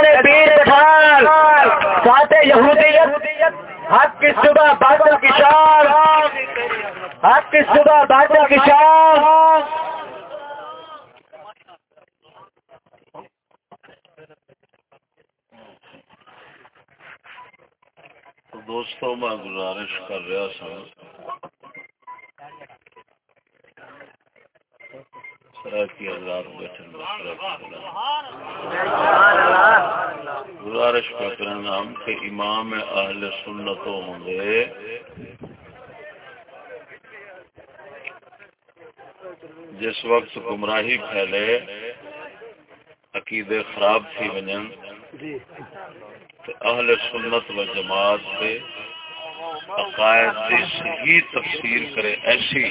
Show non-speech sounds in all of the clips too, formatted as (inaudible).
اذان پیر پٹھان، ساتھ یہودیت، حق کی صبح بادل کی شام حق کی صبح بادل کی شام دوستوں، میں گزارش کر رہا سا۔ گزارش کر کرنا ہم کہ امام اہل سنتوں ہوں گے جس وقت گمراہی پھیلے، عقیدے خراب تھی وجن اہل سنت و جماعت سے عقائد کی صحیح تفسیر کرے، ایسی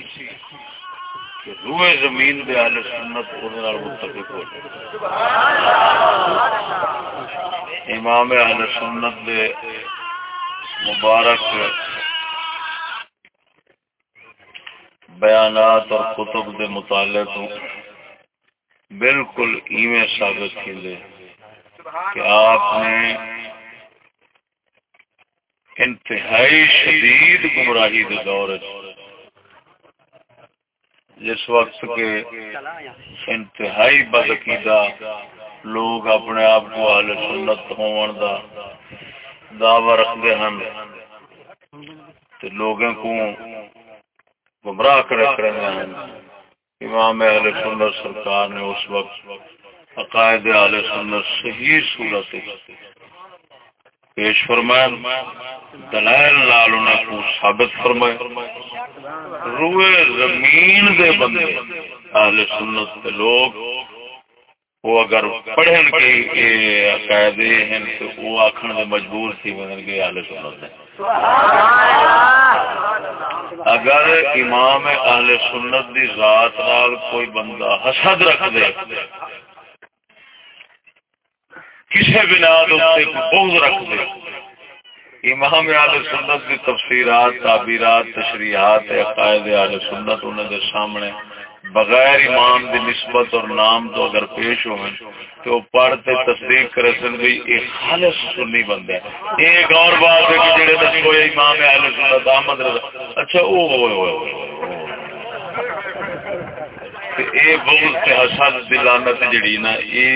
کہ روئے زمین دے اہل سنت متفق ہو جائے۔ امام اہل سنت دے مبارک بیانات اور کتب دے مطالعے تو بالکل ایویں ثابت کی کہ آپ نے انتہائی شدید گمراہی کے دور جس وقت کے انتہائی بدعقیدہ لوگ اپنے آپ کو حال سنت ہون دا دعوی رکھتے ہیں لوگوں کو گمراہ کر رہے ہیں۔ امام اہل سنت سرکار نے اس وقت عقائد اہل سنت صحیح صورت پیش فرمایا دلائل لال انہیں کو ثابت فرمایا روئے زمین دے بندے، اہل سنت کے لوگ، وہ اگر پڑھن کے عقائدے ہیں تو وہ آخر دے مجبور تھی بدن کے اہل سنت ہے اگر امام اہل سنت دی ذات نال کوئی بندہ حسد رکھ دے کسی بنا بغض رکھ دے۔ امام عال سنت کی تفسیرات، تعبیرات، تشریحات، عقائد عال سنت انہوں کے سامنے بغیر ایمان دی نسبت اور نام تو اگر پیش ہوئے تو پڑھتے تصدیق کرے سن بھی ایک خالص سنی بندہ ہے۔ ایک اور بات ہے کہ جڑے دس کوئی امام اہل سنت، احمد رضا اچھا او ہوئے ہوئے ہوئے اے بغض تے حسد دی لعنت جڑی نا اے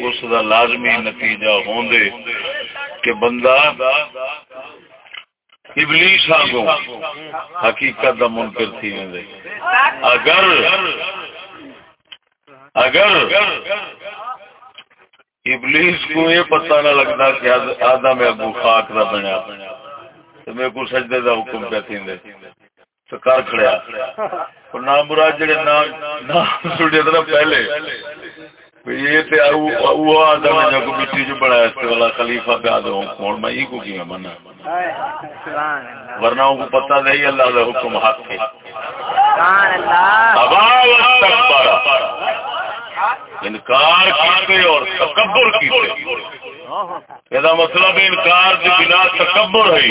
اس دا لازمی نتیجہ ہوندے کہ بندہ ابلیس آگو حقیقت دا منکر تھی ویندے اگر اگر ابلیس کو یہ پتہ نہ لگتا کہ آدم ابو خاک دا بنیا تو میرے کو سجدے دا حکم پہ تھی تو کر کھڑیا نام مراد جڑے نام سنڈے تھا پہلے۔ یہ تے وہ آدم جو کو مٹی جو بڑا اس والا خلیفہ پہ آدم کون میں ہی کو کی منا ورنہ ان کو پتہ نہیں اللہ کا حکم حق ہے۔ ابا واستكبر انکار کیتے اور تکبر کیتے۔ یہ مطلب انکار کی بنا تکبر ہے۔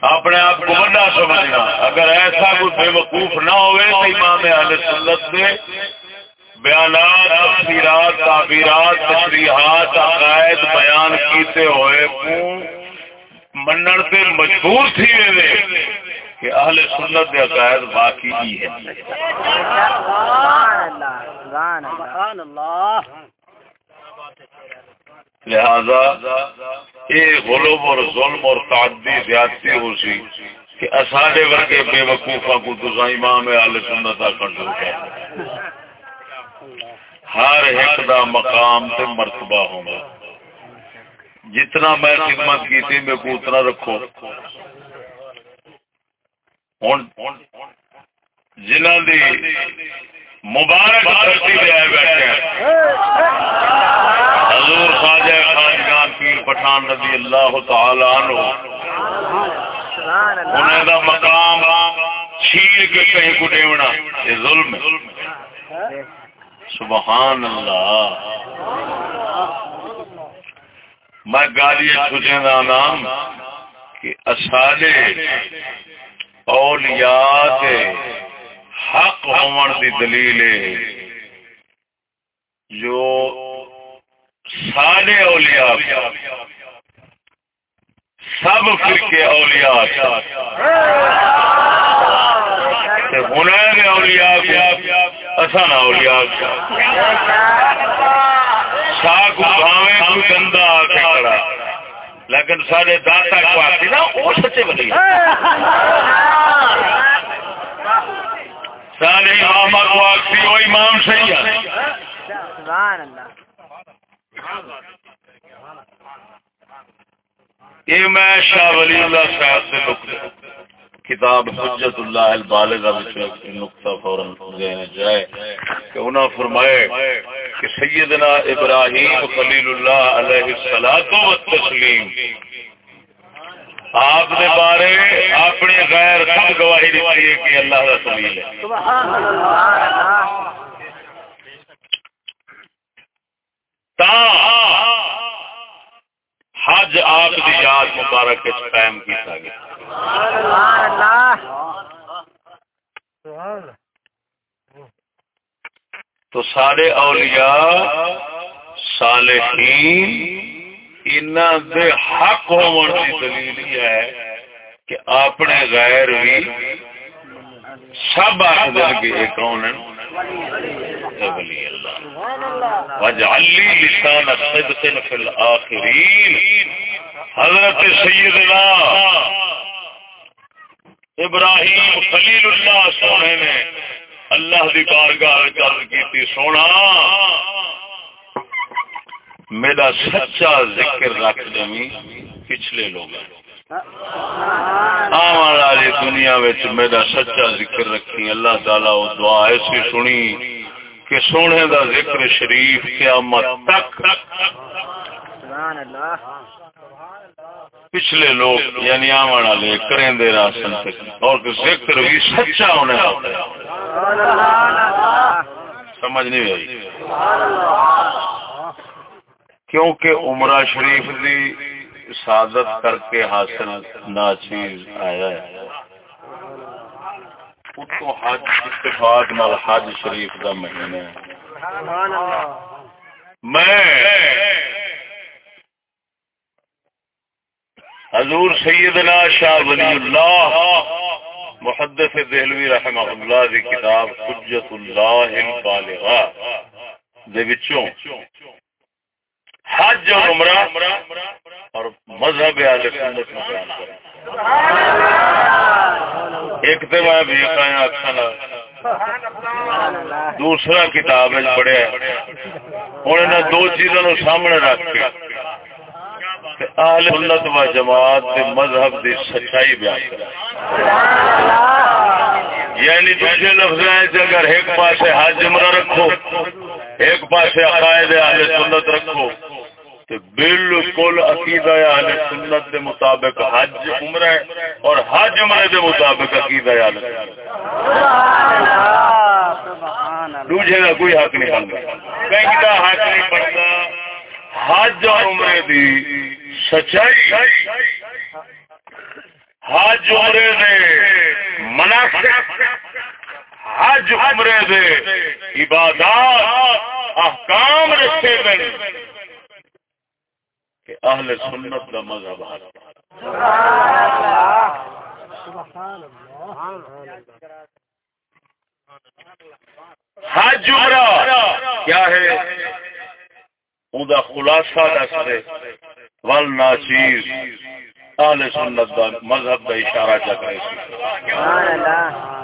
اپنے آپ کو بڑا سمجھنا۔ اگر ایسا کوئی بے وقوف نہ ہوئے تو امام اہل سنت سے بیانات، تفسیرات، تعبیرات، تشریحات، عقائد بیان کیتے ہوئے منن سے مجبور تھی۔ کہ اہل سنت کے عقائد باقی ہی ہے لہذا یہ غلوب اور ظلم اور تعدی زیادتی ہو سی کہ اساڈے ورگے بے وقوفا کو تسا امام اہل سنت آکھن شروع کر۔ ہر ایک دا مقام تے مرتبہ ہوگا جتنا میں خدمت کی تھی میں کو اتنا رکھو۔ جنہ دی مبارک دھرتی دے آئے بیٹھے ہیں۔ حضور خواجہ خاجگان پیر پٹھان رضی اللہ تعالی عنہ۔ انہیں دا مقام چھیل کے کہیں کو ڈیونا یہ ظلم ہے۔ سبحان اللہ۔ میں گالی چھجے دا نام کہ اسالے اولیاء حق ہون دی دلیل جو سارے اولیاء سب فرقے اولیاء ہنر اولیاء اصل اولیاء ساگ بھاوے کوئی گندا آ کے کھڑا۔ لیکن سارے داتا کو آتی نا وہ سچے بنے سارے امام کو آتی وہ امام صحیح ہے۔ یہ میں شاہ ولی اللہ صاحب سے نقطہ کتاب حجت اللہ البالغہ وچ نقطہ فوراً ذہن جائے کہ انہوں فرمائے کہ سیدنا ابراہیم خلیل اللہ علیہ السلام و تسلیم آپ نے بارے اپنے غیر سب گواہی دیتی ہے کہ اللہ کا سلیل ہے۔ سبحان اللہ تا حج آپ کی یاد مبارک قائم کیا گیا۔ تو سارے اولیاء صالحین انہ دے حق ہون کی دلیل ہے کہ اپنے غیر بھی سب آخر کے کون ہیں؟ ولی اللہ وجعلی لسان صدق فی الاخرین حضرت سیدنا ابراہیم خلیل اللہ سونے نے اللہ دی بارگاہ گل کی سونا۔ میرا سچا ذکر رکھ دمی پچھلے لوگ آن والی دنیا وچ میرا سچا ذکر رکھی اللہ تعالی وہ دعا ایسی سنی کہ سونے دا ذکر شریف قیامت تک سبحان اللہ پچھلے لوگ یعنی آمن والے کریں دے راسن تک اور ذکر بھی سچا ہونے ہوتا ہے سبحان اللہ سمجھ نہیں آئی؟ کیونکہ عمرہ شریف دی سعادت کر کے حاصل ناچیز آیا ہے۔ اتو حج اتفاق نال حج شریف دا مہینہ ہے۔ میں حضور سیدنا شاہ ولی اللہ محدث دہلوی رحمہ اللہ دی کتاب حجت اللہ البالغہ دے وچوں حج اور عمرہ اور مذہب اہل سنت میں بیان کریں ایک تو میں بھی آیا اکھنا دوسرا کتاب پڑھیا ہوں انہاں دو چیزوں سامنے رکھ کے اہل سنت و جماعت دے مذہب دی سچائی بیان کریں یعنی دوسرے لفظ اگر ایک پاسے حج عمرہ رکھو، ایک پاسے عقائد اہل سنت رکھو، تو بالکل عقیدہ اہل سنت دے مطابق حج عمرہ اور حج عمرہ دے مطابق عقیدہ اہل سنت۔ سبحان دوجے کا کوئی حق نہیں بنتا۔ کہیں کا حق نہیں بنتا۔ حج اور عمرے دی سچائی؟ حج عمرے دے، مناسب، حج عمرے دے، عبادات، احکام رکھے گئے۔ کہ اہل سنت کا مذہب ہے۔ حج عمرہ کیا ہے؟ ان کا خلاصہ دس دے۔ ول ناچیز۔ اہل سنت دا مذہب کا اشارہ چک رہے سبحان اللہ۔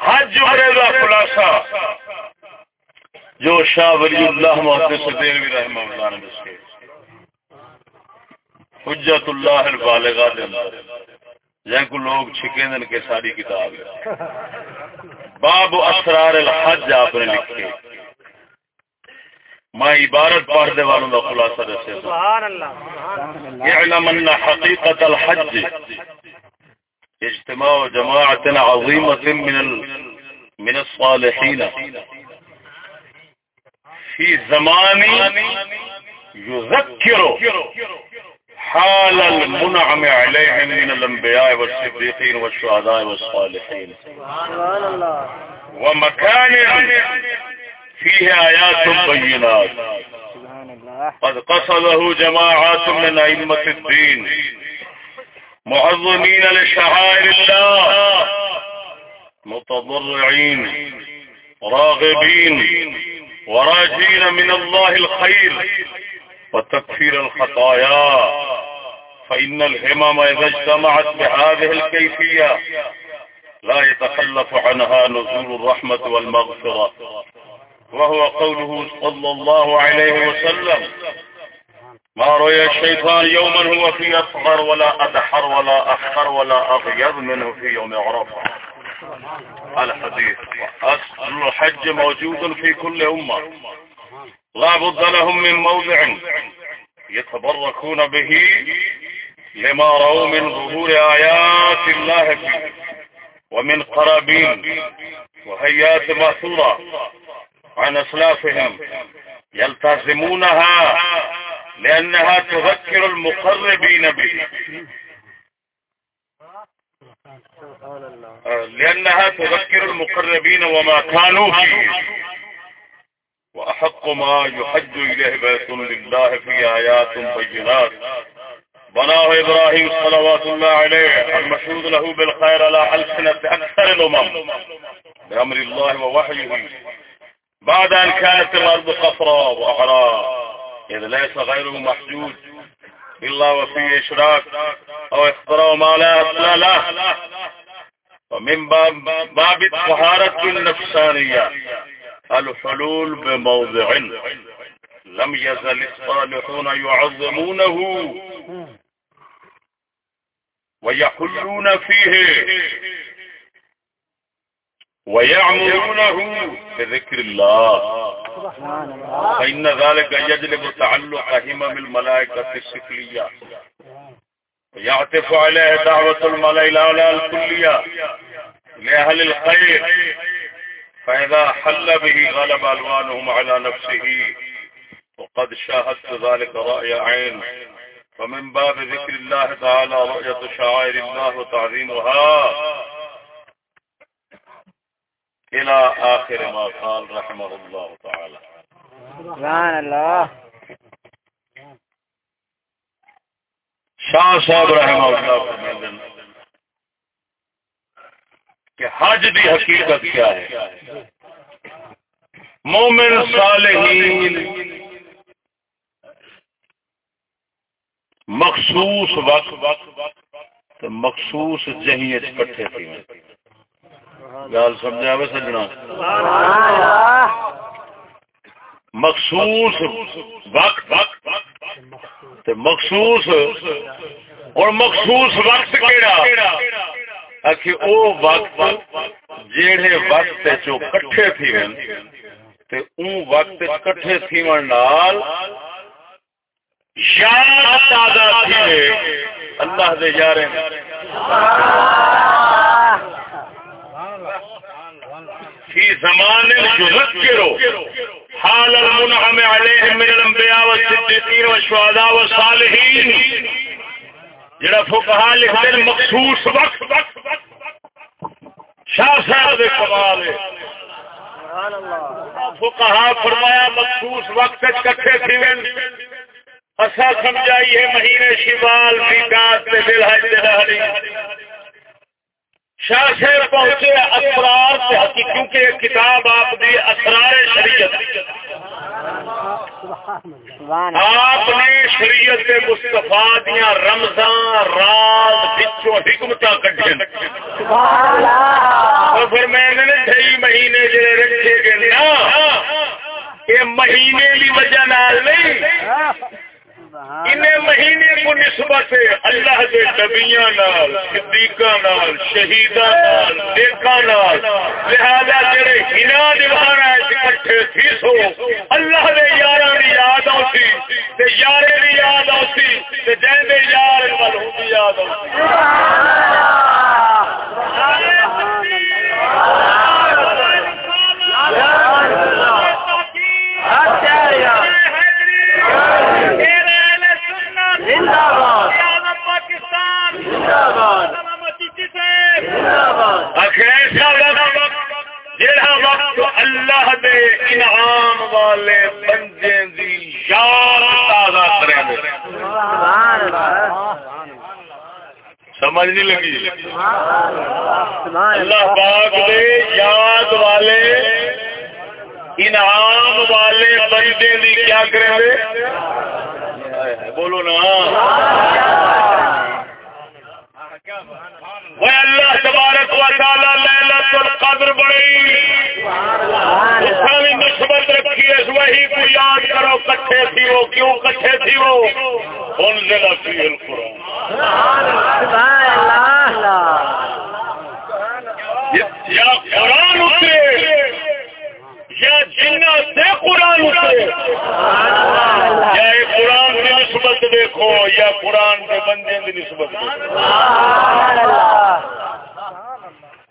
حج عمرے کا خلاصہ۔ جو شاہ ولی اللہ محدث دہلوی رحمہ اللہ نے دسے۔ حجت اللہ البالغہ دے اندر۔ جن کو لوگ چھکے دن کے ساری کتاب۔ ہے باب اسرار الحج آپ نے لکھے۔ میں عبارت پڑھ دے والوں کا خلاصہ دسے سبحان اللہ سبحان اللہ اعلم ان حقيقة الحج۔ اجتماع جماعة عظيمة من ال... من الصالحين في زمان يذكر حال المنعم عليهم من الانبياء والصديقين والشهداء والصالحين سبحان اللہ ومكان فيه آيات بينات. قد قصده جماعات من أئمة الدين. معظمين لشعائر الله. متضرعين. راغبين. وراجين من الله الخير. وتكفير الخطايا. فإن الهمم إذا اجتمعت بهذه الكيفية لا يتخلف عنها نزول الرحمة والمغفرة. وهو قوله صلى الله عليه وسلم. ما رؤي الشيطان يوما هو في أصغر ولا أدحر ولا أحقر ولا أغيظ منه في يوم عرفة. الحديث. أصل الحج موجود في كل أمة. لا بد لهم من موضع يتبركون به لما رأوا من ظهور آيات الله فيه. ومن قرابين. وهيات مأثورة. عن أسلافهم يلتزمونها لأنها تذكر المقربين به لأنها تذكر المقربين وما كانوا فيه. وأحق ما يحج إليه بيت لله في آيات بينات. بناه إبراهيم صلوات الله عليه المشهود له بالخير على ألسنة أكثر الأمم. بأمر الله ووحيه. بعد أن كانت الأرض قفرا وأحرا إذ ليس غيره محجوج إلا وفيه إشراك أو اختراع ما لا أصل له. ومن باب, باب الطهارة النفسانية الحلول بموضع. لم يزل الصالحون يعظمونه. ويحلون فيه. ويعمرونه بذكر الله. فإن ذلك يجلب تعلق همم الملائكة السفلية ويعطف عليه دعوة الملائكة الكلية لأهل الخير. فإذا حل به غلب ألوانهم على نفسه. وقد شاهدت ذلك رأي عين. فمن باب ذكر الله تعالى رؤية شعائر الله وتعظيمها. إلى آخر ما قال رحمه الله تعالى. سبحان الله. شاہ صاحب رحمہ اللہ ہیں کہ حج دی حقیقت کیا ہے؟ مومن صالحین مخصوص وقت مخصوص جہیت کٹھے تھی گل سمجھا سجنا مخصوص وقت، تے مخصوص، اور مخصوص وقت کیڑا؟ او وقت جیڑے وقت کٹھے تھی تے اون وقت کٹھے تھی نال یاد تازہ اللہ دے یارے في زمان يذكر حال المنعم عليهم من الانبياء والصديقين والشهداء والصالحين جڑا فقہا لکھتے ہیں مخصوص وقت. شاہ صاحب دے کمال ہے. فقہا فرمایا مخصوص وقت کٹھے تھی ون اسا سمجھائیے مہینے شوال میقات تے ذل حج تے دہری شاہ صاحب پہنچے اسرار کیونکہ یہ کتاب آپ دی اسرار شریعت آپ نے شریعت مصطفیٰ دیا رمضان راز بچوں سبحان الله اور پھر میں نے ڈھائی مہینے جڑے رکھے گئے نا یہ مہینے کی وجہ نال نہیں۔ مہینے کو نسبت اللہ کے نبیاں نال، صدیقاں نال، شہیداں نال، نیکاں نال، لہذا جڑے ہنا دیوانا اکٹھے تھی سو، اللہ دے یاراں دی یاد آتی تے یارے دی یاد آتی تے جے دے یار ول ہوندی یاد آتی ایسا وقت جہاں وقت اللہ دے انعام والے بندے دی یاد تازہ کریں سمجھ نہیں لگی؟ اللہ پاک دے یاد والے انعام والے بندے دی کیا کریں دے؟ بولو نا۔ وہ اللہ تبارک و تعالی لیلۃ القدر بڑی اس بھی نسبت رکھی ہے وہی کو یاد کرو کٹھے تھی وہ کیوں کٹھے تھی وہ ان ضلع فی القرآن سبحان اللہ یا قرآن اترے یا جنہ سے قرآن یا قرآن کی نسبت دیکھو یا قرآن کے بندے کی نسبت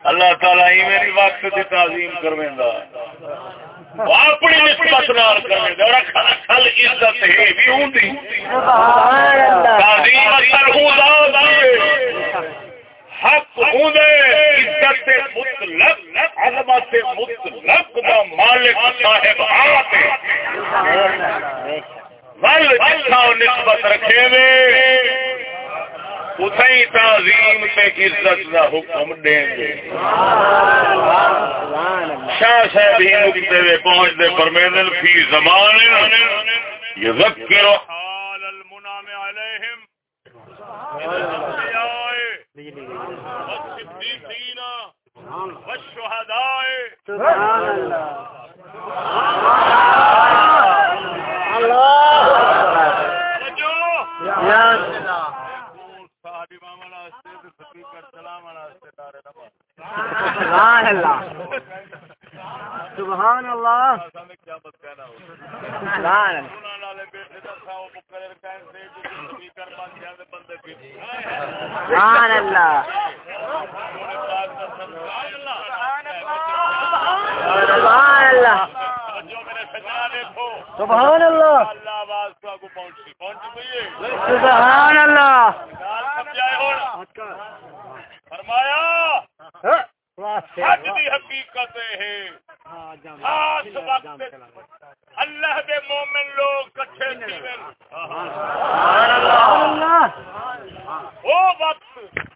اللہ تعالیٰ ہی میری وقت کی تعظیم کرویں اپنی نسبت نال اور اصل عزت ہے بھی ہوں تعظیم ہوں حق ہوں دے عزت مطلق عظمت مطلق دا مالک صاحب آپ ول جتھا وہ نسبت رکھے وے اتھائی تعظیم تے عزت دا حکم دیں گے۔ شاہ صاحب ہی نکتے وے پہنچ دے فرمیدن فی زمان یذکر حال المنام علیہم۔ والصدیقین والشہداء سبحان اللہ۔ سبحان اللہ۔ سبحان اللہ۔ سبحان اللہ۔ سبحان اللہ۔ سبحان اللہ۔ سبحان اللہ۔ سبحان اللہ فرمایا حج دی حقیقت ہے۔ خاص وقت اللہ دے مومن لوگ کٹھے تھیون وہ وقت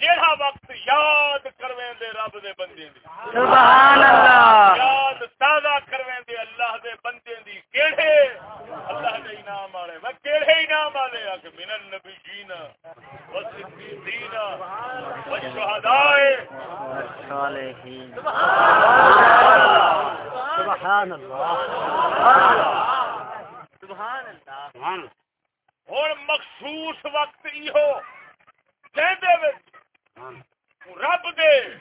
جہاں وقت یاد کرویں دے رب دے بندے دی۔ سبحان اللہ یاد تازہ کرویں دے اللہ دے بندے دی۔ کیڑے اللہ دے انعام والے۔ میں کیڑے انعام والے آ کہ من النبیین والصدیقین والشہداء صالحین سبحان اللہ سبحان اللہ ہوں مخصوص وقت ایہو۔ کہندے وچ رب دے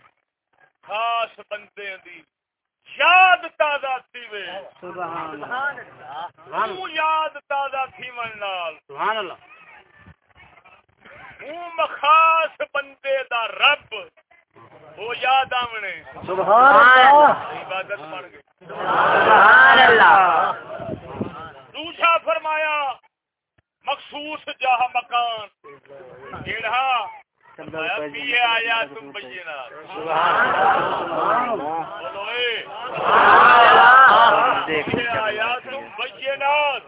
خاص بندے دی یاد تازہ تھیوے۔ سبحان اللہ۔ یاد تازہ تھیون نال۔ سبحان اللہ۔ ہوں خاص بندے دا رب وہ یاد آونے۔ سبحان اللہ۔ عبادت بن گئی۔ سبحان اللہ۔ دوسرا فرمایا مخصوص جہاں مکان جڑا آیا تم بینات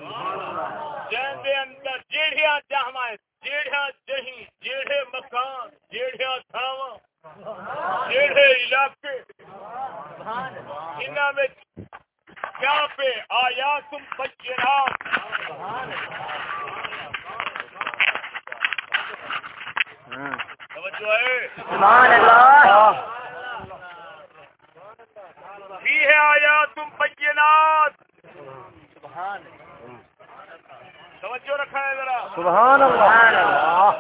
جہدے اندر جیڑھیا جہما جیڑھیا جہی جیڑھے مکان جیڑھیا تھاواں جیڑھے علاقے انہاں وچ کیا پہ آیا تم بینات سبحان اللہ۔ ہاں۔ سبحان اللہ۔ فی ہے آیا تم بینات توجہ رکھا ہے ذرا۔ سبحان اللہ۔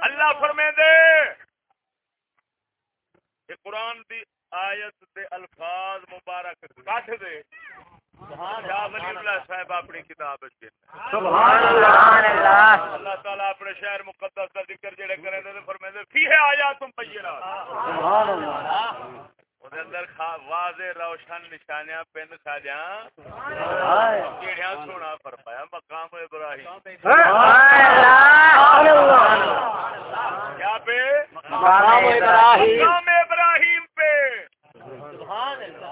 اللہ۔ فرمے دے۔ قرآن دی آیت دے الفاظ مبارک کٹ دے۔ صاحب اپنی کتاب وچ کہندے سبحان اللہ اللہ۔ تعالیٰ اپنے شہر مقدس کا ذکر جڑے کرے دے فرمے دے فی ہے آیا تم بینات۔ سبحان اللہ۔ وہ اندر خا- واضح روشن نشانیاں پن ساجاں۔ ہائے جیڑیاں سونا فرمایا مقام ابراہیم۔ سبحان اللہ۔ کیا پہ؟ مقام ابراہیم۔ مقام ابراہیم پہ۔ سبحان اللہ۔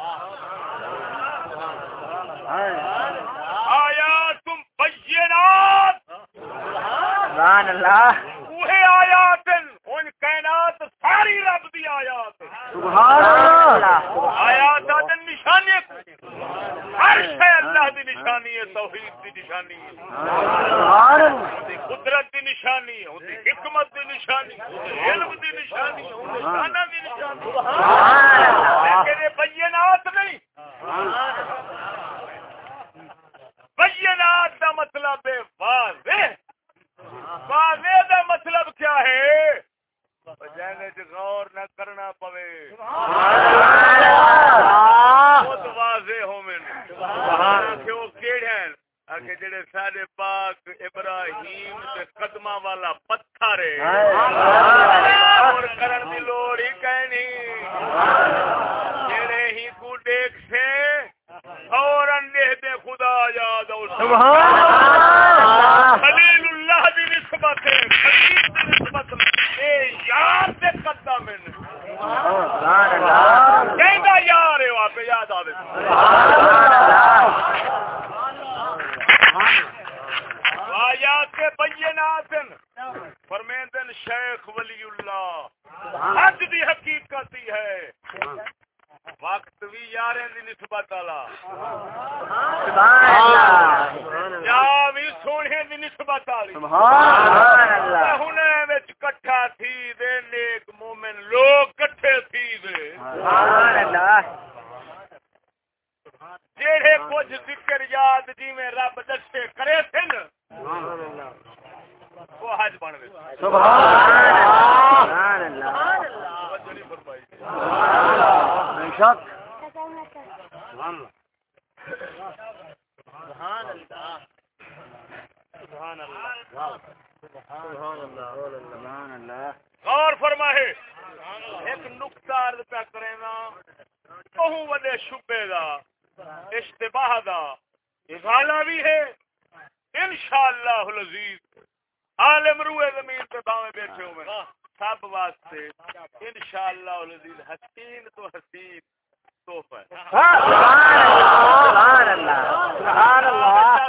آیا تم سبحان اللہ. آیات ان کائنات ساری رب دی آیات سبحان اللہ. آیات دن نشانی ہر شے اللہ دی نشانی ہے توحید دی نشانی سبحان اللہ. قدرت دی نشانی ہے حکمت دی نشانی علم دی نشانی ہے دی نشانی سبحان اللہ. نہیں. سبحان اللہ. بینات دا مطلب ہے واضح۔ واضح دا مطلب کیا ہے؟ جانے غور نہ کرنا پوے۔ بہت واضح ہو میں کیڑے ہیں؟ کہ جڑے سارے پاک ابراہیم دے قدماں والا پتھر ہے اور کرن دی لوڑ ہی کہنی۔ جڑے ہی کو دیکھ سے فوراً یاد او سبحان اللہ! خلیل اللہ دی نسبت ہے خلیل دی نسبت اے یار دے قدم میں سبحان اللہ! کہندا یار ہے آپ یاد آوے۔ آیات کے بینات فرمیندن شیخ ولی اللہ۔ حج دی حقیقت ہی ہے۔ وقت بھی یاریں دی نسبت والا۔ سبحان اللہ۔ بھی سونے دی نسبت والی سبحان اللہ ہنے وچ کٹھا تھی دے نیک مومن لوگ کٹھے تھی دے سبحان اللہ جیڑے کچھ ذکر یاد جی میں رب دسے کرے تھے نا وہ حج بن گئے سبحان اللہ توجہ نہیں فرمائی بے شک سبحان اللہ غور فرمائے ایک نقطہ عرض پہ کرے نا بہو وڈے شبے دا اشتباہ دا اغالہ بھی ہے انشاءاللہ العزیز عالم روئے زمین پہ باویں بیٹھے ہوئے سب واسطے انشاءاللہ العزیز حسین تو حسین تحفہ ہے سبحان اللہ سبحان اللہ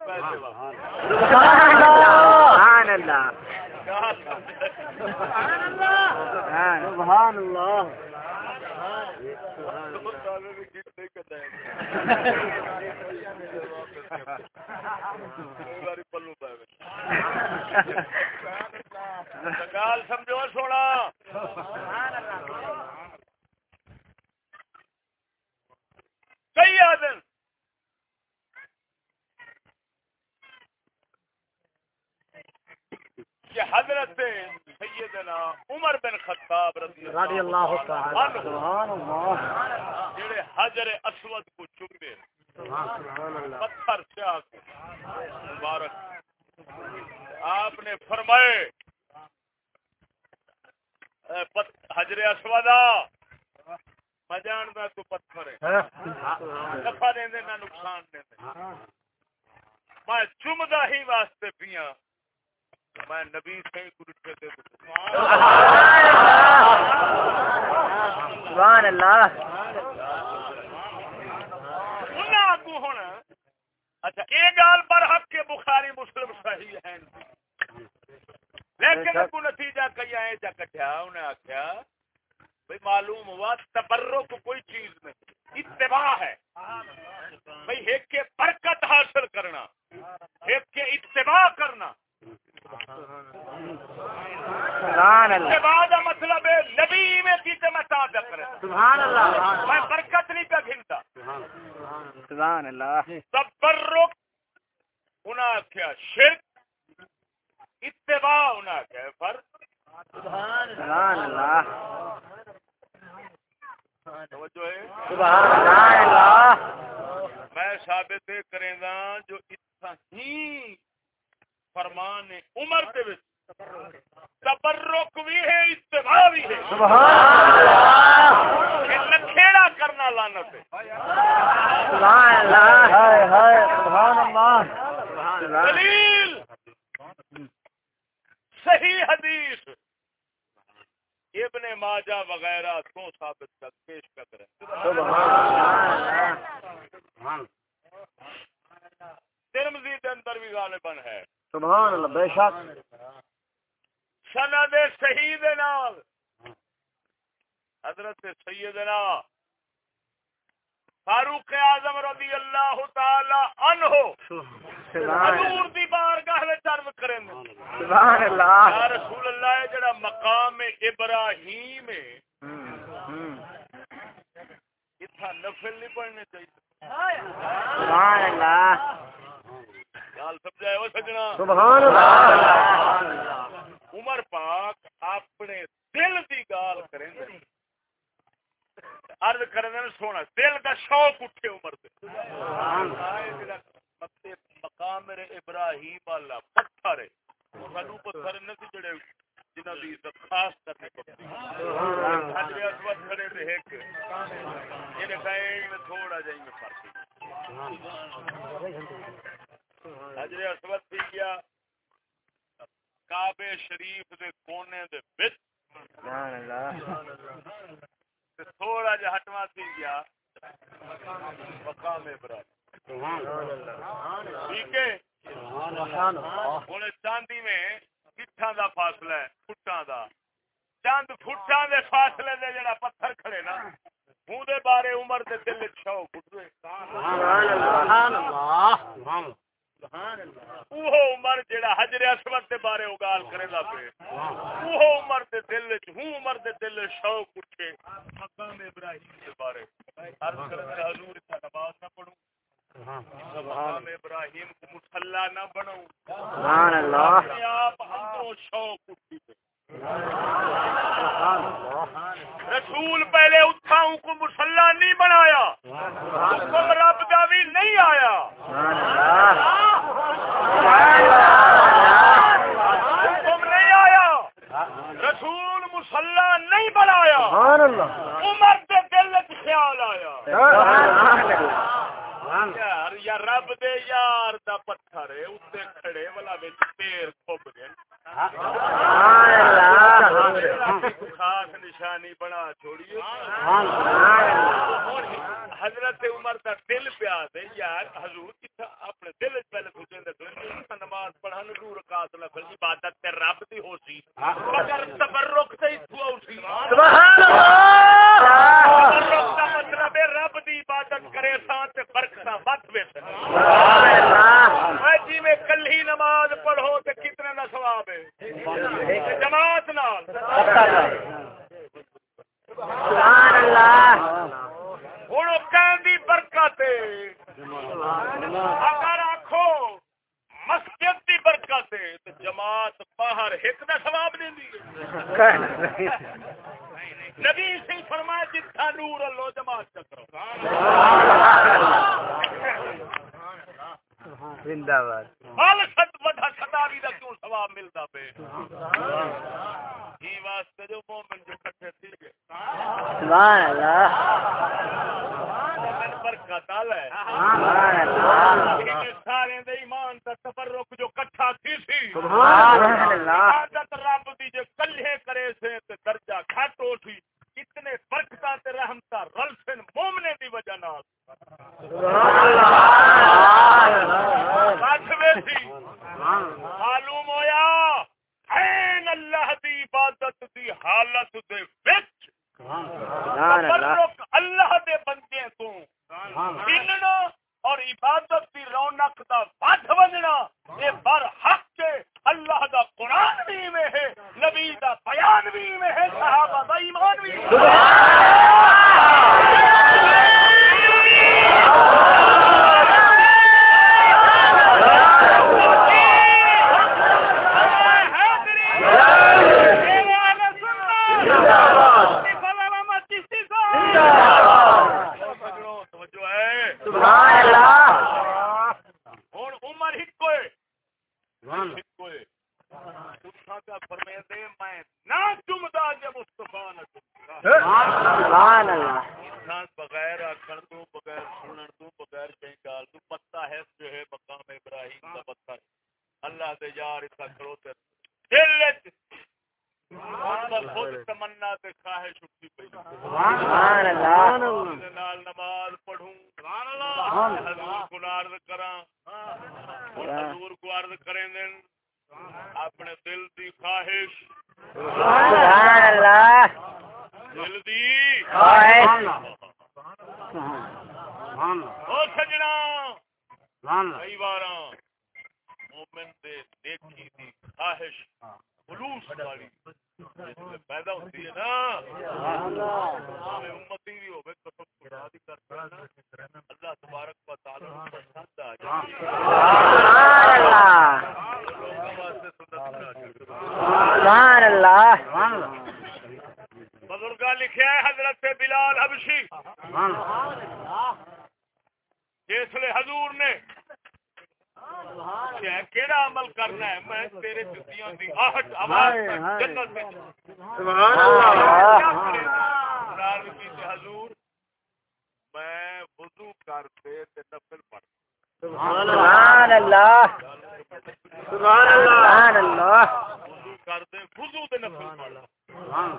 پیسے والا۔ سبحان اللہ کہاں سبحان اللہ گال سمجھو سونا کئی آدم کہ حضرت سیدنا عمر بن خطاب رضی اللہ تعالی عنہ۔ سبحان اللہ۔ جڑے حجر اسود کو چومے۔ پتھر سے مبارک۔ آپ نے فرمائے حجر اسودا میں جانتا تو پتھر ہے۔ نفع دیں دے نہ نقصان دیں میں چمدا ہی واسطے پیاں میں نبی سے دے سبحان اللہ۔ ہن اچھا اے گال پر حق کے بخاری مسلم صحیح ہیں۔ لیکن اگوں نتیجہ آئے جا کٹھیا انہیں آکھیا بھئی معلوم ہوا تبرک کوئی چیز نہیں اتباع ہے۔ بھئی ایک کے برکت حاصل کرنا ایک کے اتباع کرنا۔ سبحان اللہ. کا مطلب ہے نبی میں تیتے میں تابع کرے سبحان اللہ. میں برکت نہیں پہ گھنتا سبحان اللہ. تبرک انہاں کیا شرک اتباع انہاں کیا فرق سبحان اللہ. سبحان اللہ. میں ثابت کریں جو اتنا ہی فرمان عمر کے وچ تبرک۔ بھی ہے اتباع بھی ہے۔ سبحان اللہ یہ لکھیڑا کرنا لانت ہے۔ سبحان اللہ ہائے ہائے سبحان اللہ سبحان دلیل۔ صحیح حدیث۔ ابن ماجہ وغیرہ تو ثابت کر پیش کر کریں اللہ۔ ترمزی کے اندر بھی غالباً ہے۔ سبحان اللہ بے شک۔ سند صحیح دے نال۔ حضرت سیدنا فاروق اعظم رضی اللہ تعالی عنہ حضور دی بارگاہ وچ عرض کریں سبحان اللہ۔ یا رسول اللہ جڑا مقام ابراہیم ہے۔ اتھا نفل نہیں پڑھنے چاہیے۔ سبحان اللہ۔ گل سمجھائے ہو سجنا؟ سبحان اللہ۔ عمر پاک اپنے دل دی گال کریں عرض کرنے سونا دل دا شوق اٹھے عمر دے۔ مقام میرے ابراہیم والا پتھر ہے۔ سانو پتھر نہیں سی جڑے جنہاں دی عزت خاص کرنے پڑتی۔ حضرت اسود کھڑے تھے ایک۔ یہ کہیں تھوڑا جائیں میں فرق حضرت اسود بھی گیا کعبے شریف دے کونے دے وچ۔ سبحان اللہ۔ تھوڑا جہا ہٹوا تھی گیا۔ مقام ابراہیم ٹھیک ہے؟ سبحان اللہ۔ چاندی میں کٹھاں دا فاصلہ ہے فٹاں دا۔ چند فٹاں دے فاصلے دے جڑا پتھر کھڑے نا ہوں دے بارے عمر دے دل شوق اٹھ گئے سبحان اللہ۔ اوہ عمر جڑا حجر اسود دے بارے اگال کرے دا پے۔ اوہ عمر دے دل وچ ہوں عمر دے دل شوق اٹھے۔ مقام ابراہیم دے بارے۔ عرض کرے میرے حضور اتنا نماز نہ پڑھوں۔ مقام ابراہیم کو مصلا نہ بناؤں۔ سبحان اللہ۔ اپنے آپ اندروں شوق اٹھی رسول پہلے اٹھاؤں کو مسلح نہیں بنایا۔ حکم رب کا بھی نہیں آیا۔ حکم نہیں آیا۔ رسول مسلح نہیں بنایا۔ عمر کے دل خیال آیا۔ یار، یا رب دے یار دا پتھر ہے اتنے کھڑے والا پیر کھب گئے خاص نشانی بنا چھوڑیے حضرت عمر کا دل پیا دے، یار، حضور کتھا اپنے دل وچ پہلے سوچے دے نماز پڑھن دو رکعت نفل عبادت تے رب دی ہو سی۔ مگر تبرک تے ہو سی سبحان اللہ! حضور کو عرض کراں۔ حضور کو عرض کریں دن۔ اپنے دل دی خواہش۔ سبحان اللہ۔ دل دی خواہش۔ او سجنا۔ کئی بار مومن دے نیکی دی خواہش خلوص والی۔ پیدا ہوتی ہے نا۔ اللہ تبارک و تعالی پسند آ جائے۔ سبحان اللہ۔ سبحان اللہ۔ بزرگاں لکھیا ہے حضرت بلال حبشی۔ جس لیے حضور نے کیڑا عمل کرنا ہے؟ میں تیرے جتیاں دی آہٹ آواز تک جنت میں سبحان اللہ نال کی تے حضور میں وضو کرتے تے نفل پڑھ سبحان اللہ سبحان اللہ وضو کرتے وضو تے نفل پڑھ ہن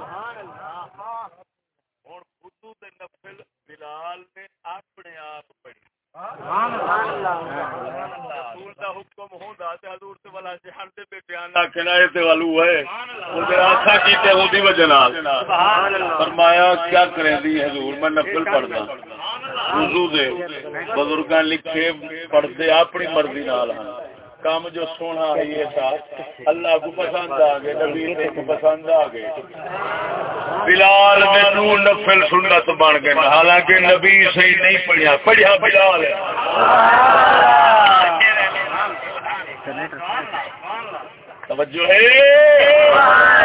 وضو تے نفل بلال نے اپنے آپ پڑھی رسول دا حکم ہوندا تے حضور تے والا جہان دے بیٹیاں نہ کنائے تے والو ہے او وجہ نال۔ فرمایا کیا کریں دی؟ حضور میں نفل پڑھدا وضو دے بزرگاں لکھے پڑھتے اپنی مرضی نال کام جو سونا ہے یہ ساتھ اللہ کو پسند آ گئے نبی کو پسند آ گئے۔ بلال میں نور نفل سنت بن گئے۔ حالانکہ نبی صحیح نہیں پڑھیا۔ پڑھیا بلال۔ ہے توجہ ہے۔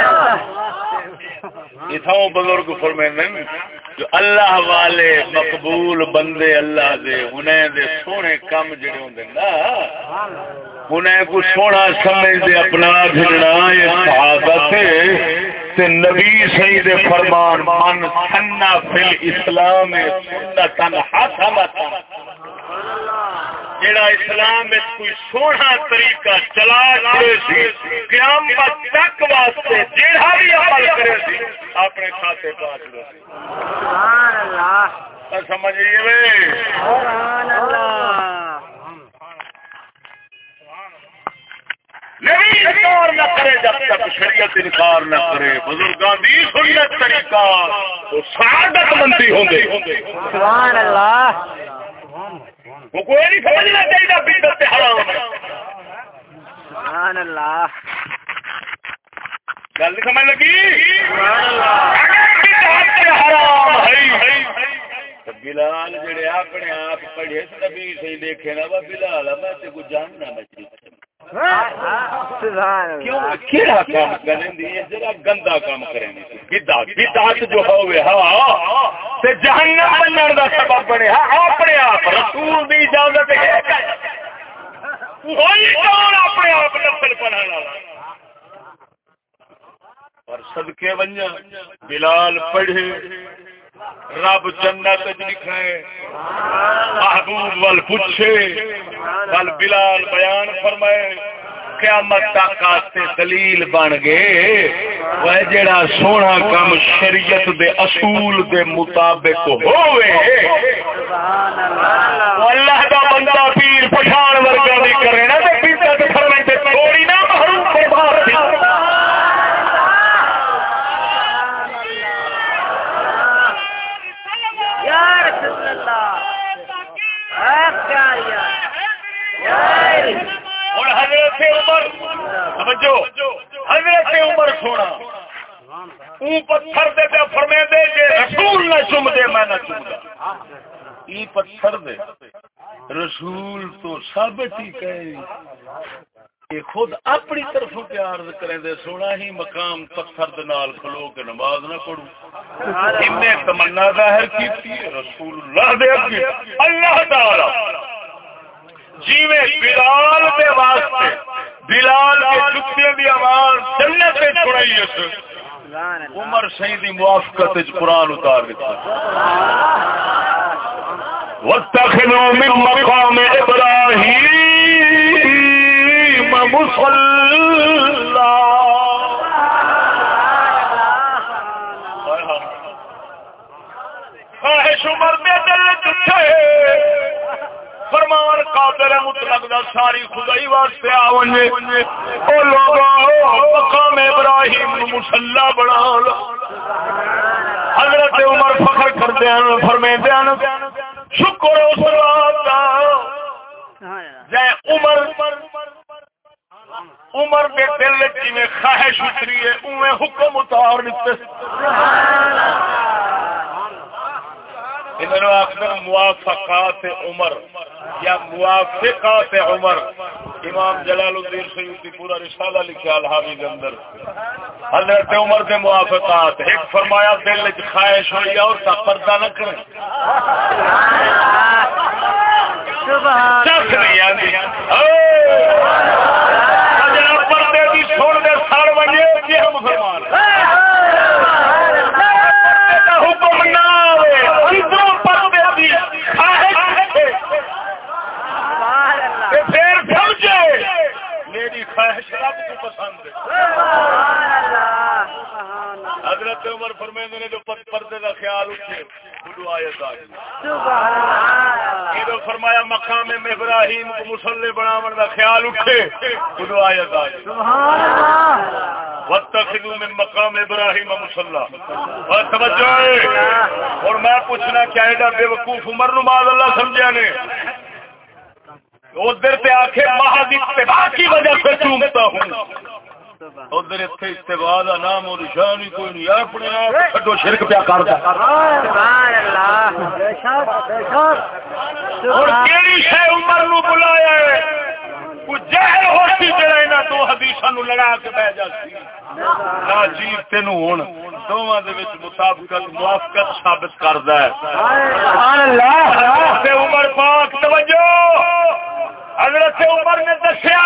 اتھاؤں بزرگ فرمائیں جو اللہ والے مقبول بندے اللہ دے، انہیں دے سونے کام جڑے ہوندے نا۔ انہیں کو سونا سمجھ دے اپنا بھرنا یہ صحابت تے نبی صحیح دے فرمان، من سنہ فی الاسلام سنتن حسنتن جڑا اسلام میں کوئی سونا طریقہ چلا کرے سی، قیامت تک واسطے جڑا بھی عمل کرے سی، اپنے کھاتے پاس لو سبحان اللہ۔ وے سبحان اللہ نبی انکار نہ کرے جب تک شریعت انکار نہ کرے۔ بزرگاں دی سنت طریقہ، وہ سعادت مندی ہوندے سبحان اللہ۔ وہ کوئی نہیں سمجھنا چاہیے بدعت حرام ہے سبحان اللہ۔ گل نہیں سمجھ لگی؟ حرام ہے بلال جڑے اپنے آپ پڑھے نبی سے دیکھے نا بلال میں تے کو جاننا اللہ کیڑا کام کریں دی؟ جڑا گندا کام کریں دی؟ بدعت بدعت جو ہوے ہاں،, ہاں،, ہاں،, ہاں تے جہنم بنن دا سبب بنے ہاں اپنے آپ، رسول دی اجازت ہے۔ کوئی کون اپنے آپ اور صدقے ونجا بلال پڑھے۔ رب جنت وچ لکھائے محبوب ول پوچھے ول بلال بیان فرمائے قیامت تک دلیل بن گئے وہ جڑا سونا کام شریعت دے اصول دے مطابق ہوئے اللہ دا بندہ پیر پٹھان ورگا بھی کرے نا تے پیتا تے فرمائے تے تھوڑی نہ محروم فرما دی یا رسول اللہ اے پیاریا یا اور حضرت عمر سمجھو حضرت عمر سونا، اون پتھر دے تے فرمے دے، جے رسول نہ چوم دے، میں نہ چوم دا ای پتھر دے، رسول تو ثابت ہی کہے۔ کہ خود اپنی طرف پیار کریں دے، سونا ہی مقام پتھر دے نال کھلو کے نماز نہ پڑھوں انہیں تمنا ظاہر کی تھی رسول اللہ دے اگے۔ اللہ تعالی جیویں بلال دے واسطے، بلال کے جوتے دی آواز جنت تے چھڑائی اس۔ سبحان اللہ عمر موافقت وچ قرآن اتار دیتا واتخذوا من مقام ابراہیم خواہش عمر دے دل فرمان قادر مطلق دا ساری خدائی واسطے آونے او لوگوں مقام ابراہیم نو مسلح بنا حضرت عمر فخر کرتے ہیں فرمیندے ہیں، شکر اس رات دا۔ جے عمر عمر دے دل جی میں خواہش اتری ہے اوے حکم اتار دیتے۔ انہوں آخر موافقات عمر، یا موافقات عمر، امام جلال الدین سیوتی پورا رسالہ لکھا الحاوی کے اندر۔ حضرت عمر کے موافقات، ایک فرمایا دل چ خواہش ہوئی اور تا پردہ نہ کریں پردے کی سن دے سڑ بنے جی یہ مسلمان حکم نہ آئے ادھر پردے کی خواہش پھر سمجھے میری خواہش رب کو پسند ہے حضرت عمر فرمیندے نے جو پردے کا خیال اٹھے بلو آیت آ گئی۔ فرمایا مقام میں ابراہیم کو مسلح بناون کا خیال اٹھے بلو آیت آ گئی۔ واتخذوا من مقام ابراہیم اور توجہ۔ اور میں پوچھنا کیا ایڈا بے وقوف عمر نو ماذ اللہ سمجھا نے؟ ادھر پہ آخر محض اتباع کی وجہ سے چومتا ہوں۔ ادھر اتنے اتباع نام اور نشان ہی کوئی نہیں اپنے آپ چھڈو شرک پیا اور کیڑی شے عمر نو بلایا ہے؟ کوئی جہل ہوتی جڑا انہاں دو حدیثاں نو لڑا کے بہ جاتی نا جی تینو ہن دوواں دے وچ مطابقت موافقت ثابت کردا ہے۔ سبحان اللہ۔ تے عمر پاک توجہ! حضرت عمر نے دسیا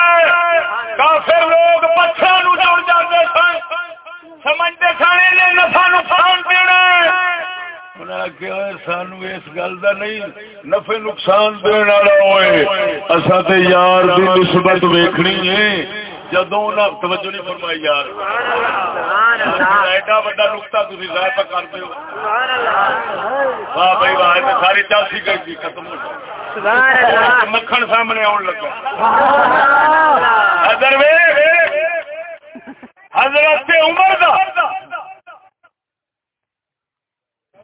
کافر لوگ پتھر نو جاتے سن۔ سمجھتے سن نے نفع نقصان دینا سانو اس گل کا نہیں، نفع نقصان دینا ہوئے۔ اصا تے یار دی نسبت ویکھنی ہے۔ جدو توجہ نہیں فرمائی یار۔ ایڈا وا نقطہ تھی ظاہر کر دو واہ بھائی، واہ ساری چاسی گئی ختم ہو گئی مکھن سامنے آن لگا حضرت عمر دا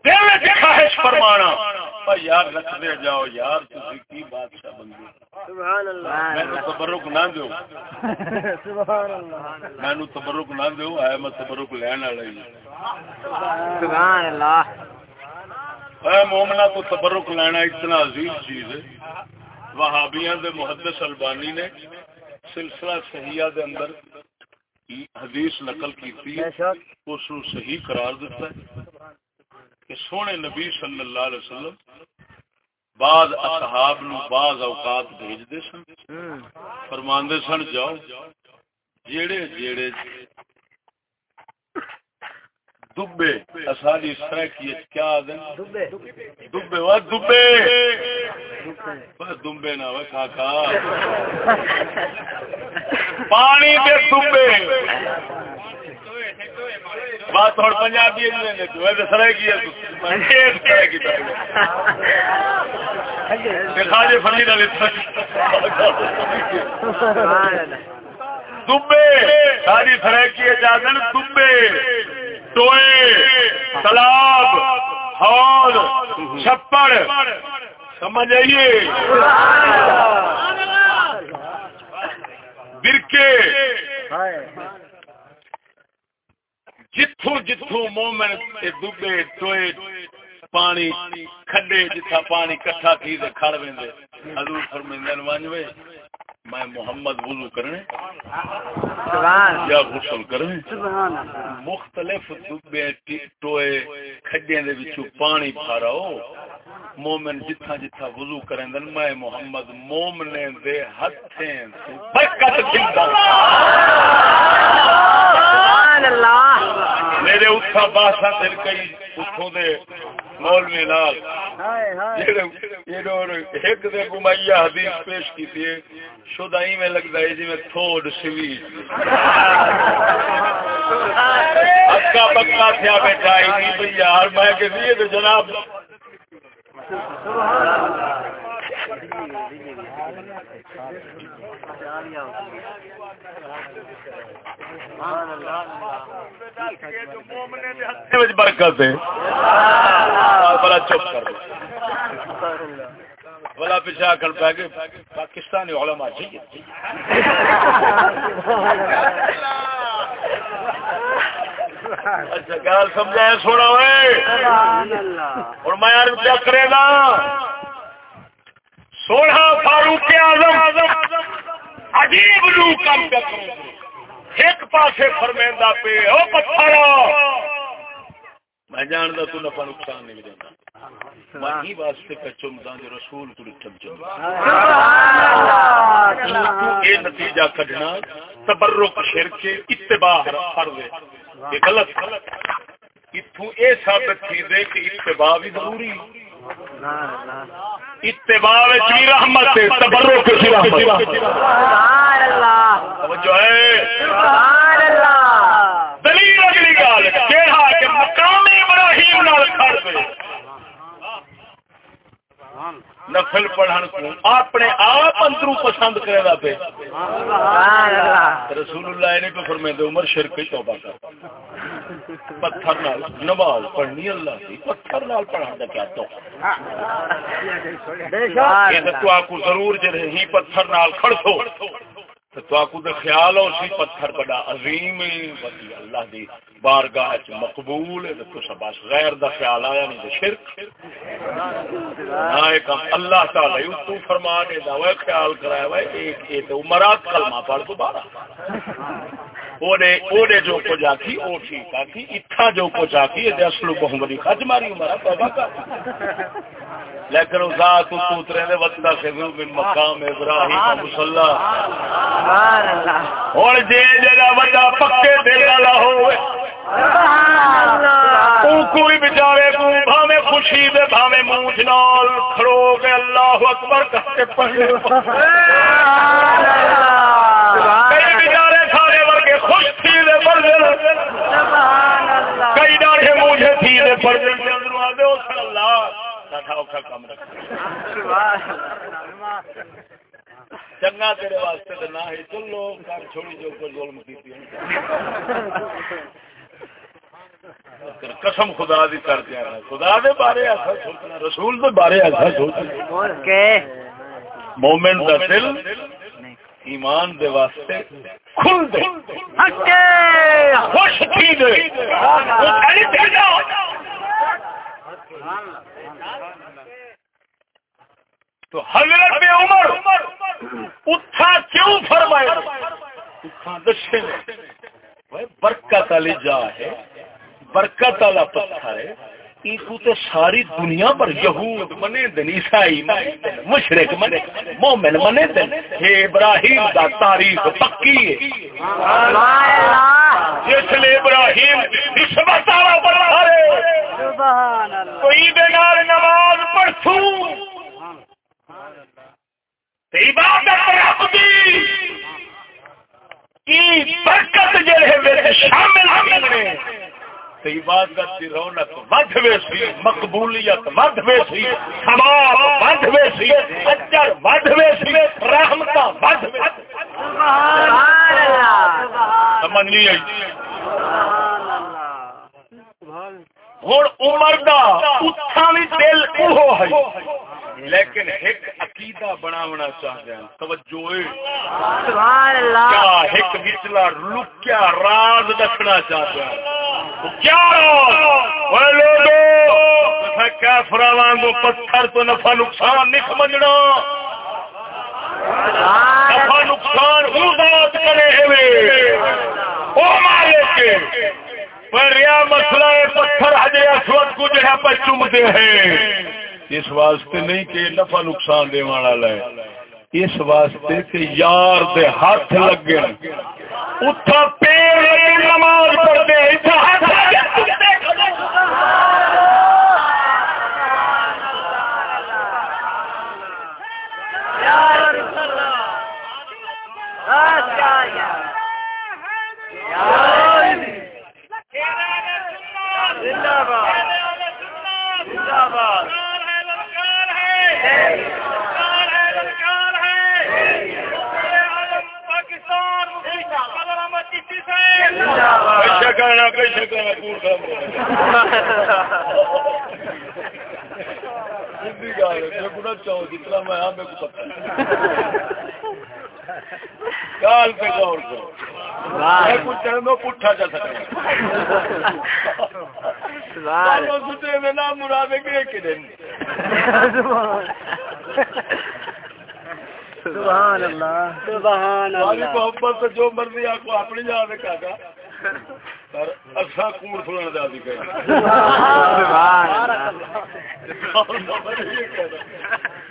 دل خواہش فرمانا یار رکھ دے جاؤ یار تھی کی بادشاہ تبرک نہ تبرک نہ آیا میں تبرک لین والا ہی مومنا تو تبرک لینا اتنا عظیم چیز ہے۔ وہابیاں دے محدث البانی نے سلسلہ صحیحہ دے اندر حدیث نقل کی اس صحیح قرار دیتا ہے کہ سونے نبی صلی اللہ علیہ وسلم بعض اصحاب نو بعض اوقات بھیج دے سن۔ فرماندے سن، جاؤ، جیڑے جیڑے دبے۔ اسالی کی کیا دن دبے۔ وہ دبے۔ دبے۔ نہ کھا پانی دے دبے۔ بات تھوڑ پنجابی ہے تو۔ کی ہے۔ دکھا فنی نہ دبے۔ ساری سرائے کی اجازت دبے۔ ٹوئے، تالاب ہال چھپڑ۔ سمجھ آئیے برکے۔ جتھوں جتھوں مومن دبے ٹوئے، پانی کھڈے جتھا پانی کٹھا تھی کھڑ ویندے حضور فرمیندے ونج وے میں محمد وضو کرنے یا غسل کرنے مختلف ٹوئے کھڈیاں دے وچوں پانی بھراؤ مومن جتھا جتھا وضو کریں دن میں محمد مومنے دے ہتھیں برکت دیندا۔ سبحان اللہ. میرے اتھا باسا دل کئی اتھوں دے مولوی نال۔ ایک دے حدیث پیش کی تھی میں جی میں تھوڑ سوی۔ اکا بکا تھیا بیٹھا ہی نہیں بھئی یار میں کسی تو جناب۔ برکت بڑا چپ کر بلا پیچھے آ کر پہ گئے پاکستانی علماء جی اچھا گل سمجھایا سونا ہوئے اور میں کیا کرے گا سونا فاروق آزم عجیب لو کر ایک پاسے فرمیندہ پہ او پتھر میں جانتا تو نفع نقصان نہیں دینا۔ ماہی واسطے کچو مدان جو رسول کو لٹھم چل یہ نتیجہ کھڑنا تبرک شرک اتباع فرض یہ غلط۔ اتوں یہ ثابت تھی دے کہ اتباع بھی ضروری۔ اتباع بھی رحمت ہے تبرک کی رحمت توجہ ہے۔ دلیل اگلی گل کہا کہ مقام ابراہیم نال کھڑ دے نفل پڑھن کو اپنے آپ اندروں پسند کرے گا پہ رسول اللہ نے تو فرمائے عمر شرک ہی توبہ کر۔ پتھر نال نماز پڑھنی اللہ کی پتھر نال پڑھا دا کیا تو یہ تو آپ کو ضرور جے ہی پتھر نال کھڑ سو تو آپ خیال ہو، سی پتھر بڑا عظیم بڑی اللہ دی بارگاہ چ مقبول ہے، تو بس غیر دا خیال آیا نہیں، تو شرک۔ ہاں ایک اللہ تعالی تو فرما دے دا خیال کرایا، وہ ایک یہ تو مراد کلمہ پڑھ دوبارہ۔ اونے اونے جو کو جاکی او ٹھیک آکی اتھا جو کو جاکی یہ اصل کو ہماری خج ماری عمرہ توبہ کر لیکن ذات پوترے دے وقتا سے من مقام ابراہیم مصلی اور جے جڑا بڑا پکے دل والا ہوئے کوئی بچارے کو بھاوے خوشی دے نال کھڑو کے اللہ اکبر کئی بچارے سارے ورگے خوش تھی دے پڑھ دے کئی ڈاڑے مجھے تھی دے پڑھ دے اندروں آدھے او صلی اللہ۔ ساٹھا اوکھا کام رکھا چنگا تیرے واسطے نہ ہی چلو کام چھوڑی جو کو ظلم کیتی قسم خدا دی کر دیا۔ خدا دے بارے ایسا سوچنا رسول دے بارے ایسا سوچنا۔ مومن دا دل ایمان دے واسطے کھل دے۔ خوش تھی دے۔ وہ کھڑی دے جا۔ تو حضرت عمر اٹھا کیوں فرمائے اٹھا دشے برکت علی جا ہے۔ برکت والا پتھر ہے۔ تو ساری دنیا پر یہود منے دن، عیسائی مشرق منے مومن منے دن۔ ہے ابراہیم دا تاریخ پکی ہے۔ جس لیے ابراہیم نسبت والا بڑا ہے تو عید نال نماز پڑھوں عبادت رب دی۔ کی برکت جڑے شامل ہیں۔ عبادت کی رونق مقبولیت ود ویسی ثواب ود ویسی اجر سمجھ نہیں آئی ہوں عمر دا اتھا بھی دل ہے۔ لیکن ایک عقیدہ بناونا چاہتے ہیں۔ توجہ کیا ایک وچلا لکیا راز رکھنا چاہتے ہیں؟ کیا کیفرا وانگو پتھر تو نفع نقصان نہیں سمجھنا نفع نقصان بات کرے ہوئے مالک پر یا مسئلہ پتھر حجر اسود کو جو ہے پر چومتے ہیں اس واسطے نہیں کہ نفع نقصان دے والا ہے اس واسطے کہ یار دے ہاتھ لگے اتھا پیر لگے نماز پڑھتے اتھا پیسے کرنا پیسے کرنا کوڑ چاہو جتنا میں ہاں میرے کو پتا کال پہ غور کرو۔ میں کچھ میں پٹھا چل سکتا مراد کے کہ سبحان اللہ. سبحان اللہ. محبت سے جو مرضی آپ کو اپنی جان پر اچھا کوڑ دادی سبحان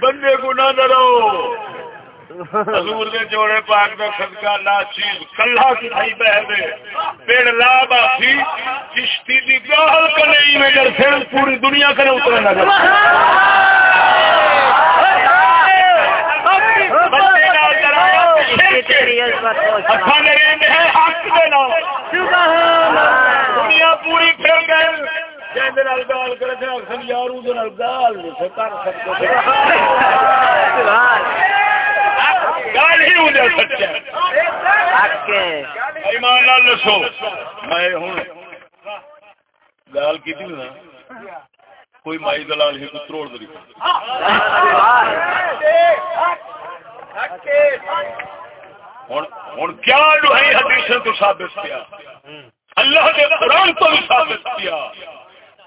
بندے کو نہ ڈرو حضور دے جوڑے پاک دا صدقہ لا چیز کلہ کی تھائی بہ دے. پیڑ لا باسی چشتی دی گاہل نہیں میں پھر پوری دنیا اترے نہ گر بندے نال ڈرایا شرک اچھا لگے میں ہے حق دے نال دنیا پوری پھر گئے گال گال نہیں کر سکتے گال ہی ہو جائے ایمان دسو میں ہوں گال کی نا کوئی مائی دلال ہی کو تروڑ دری ہوں کیا جو ہے حدیث تو ثابت کیا؟ اللہ کے قرآن تو بھی ثابت کیا۔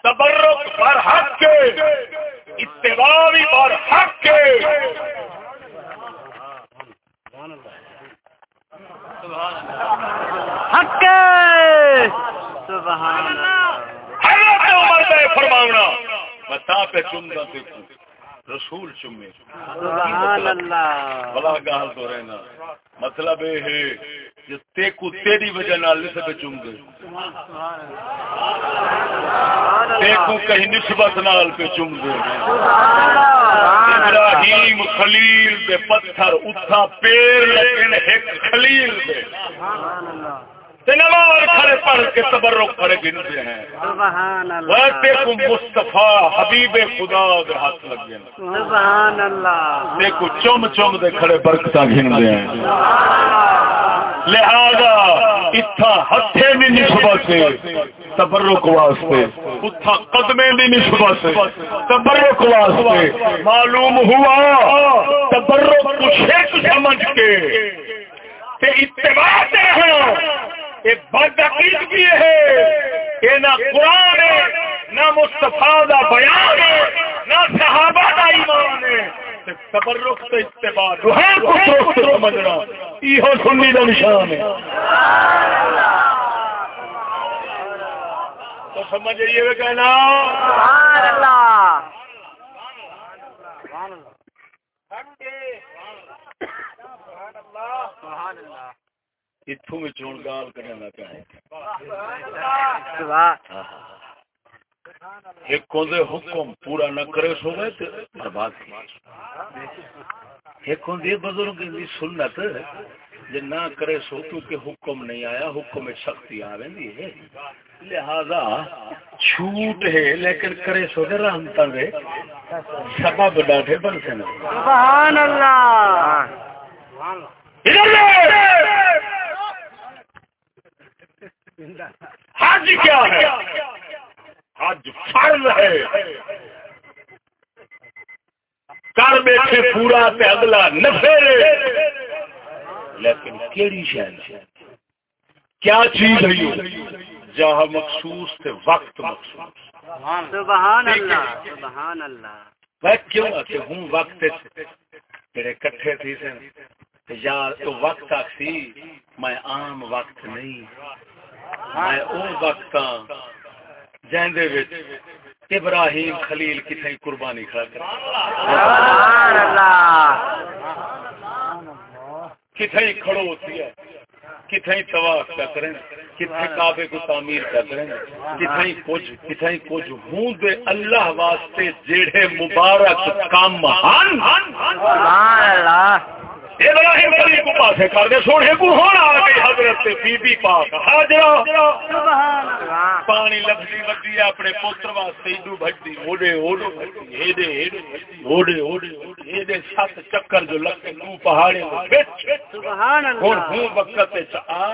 تبرک پر حق کے اتباع بھی پر حق کے۔ حق سبحان اللہ حضرت عمر کا فرماونا بتا پہ دیکھوں رسول چمے سبحان اللہ۔ بلا گال تو رہنا۔ مطلب یہ ہے جو تیکو تیری وجہ نال سے پہ چم گئے کو کہیں نسبت نال پہ چم گئے ابراہیم خلیل دے پتھر، اتھا پیر لیکن ایک خلیل دے۔ سبحان اللہ نماز کھڑے پڑھ کے تبرک کھڑے گنتے ہیں۔ سبحان وہ اللہ تیکو مصطفیٰ حبیب خدا دے ہاتھ لگ گئے سبحان اللہ۔ دیکھو چم چم دے کھڑے برکتاں گھندے ہیں۔ لہذا اتھا ہتھے سے تبرک واسطے۔ اتھا قدمے بھی نسبت سے تبرک واسطے۔ معلوم ہوا تبرک شرک سمجھ کے۔ تے اتباع تے یہ بد عقیدگی ہے یہ نہ قرآن ہے نہ مصطفیٰ دا بیان ہے نہ صحابہ دا ایمان ہے۔ تے تبرک تے اتباع دوہاں کو درست سمجھنا یہ سنی دا نشان ہے۔ تو سمجھ رہی ہے کہنا؟ سبحان اللہ۔ اتوں میں چون گال کرنا چاہے سبحان ایک کو دے حکم پورا نہ کرے سو گئے برباد ایک بزرگ کی سنت نہ کرے سو کیونکہ حکم نہیں آیا حکم میں سختی آ رہی ہے لہذا چھوٹ ہے لیکن کرے سو دے رحمتا دے سبب ڈاٹے بن سے نا سبحان اللہ ادھر لے! حج کیا ہے؟ حج فرض ہے۔ کر بیٹھے پورا تے اگلا نفے لیکن کیڑی شہر کیا چیز ہے جہاں مخصوص تے وقت مخصوص۔ سبحان اللہ سبحان اللہ۔ میں کیوں کہ ہوں وقت تیرے کٹھے تھی سن۔ یا تو وقت آخسی میں عام وقت نہیں۔ میں وقت جہندے وچ ابراہیم خلیل کتھے قربانی کھڑا کر سبحان اللہ۔ کتھے کھڑو ہوتی ہے طواف کا کریں کتھے کعبے کو تعمیر کا کریں کتھے کچھ کتھے کچھ ہوں دے اللہ واسطے جیڑے مبارک کام ہن۔ سبحان اللہ۔ ابراہیم خلیل کو پاسے کر دے سونے کو ہونا آ گئی حضرت بی بی پاک حاضرہ سبحان اللہ۔ پانی لفظی ودی اپنے پوتر واسطے ایڈو بھجدی اوڈے اوڈے ایڈے ایڈے اوڈے اوڈے ایڈے سات چکر جو لگتے نو پہاڑے وچ سبحان ہن اللہ ہوں وقت وچ آ۔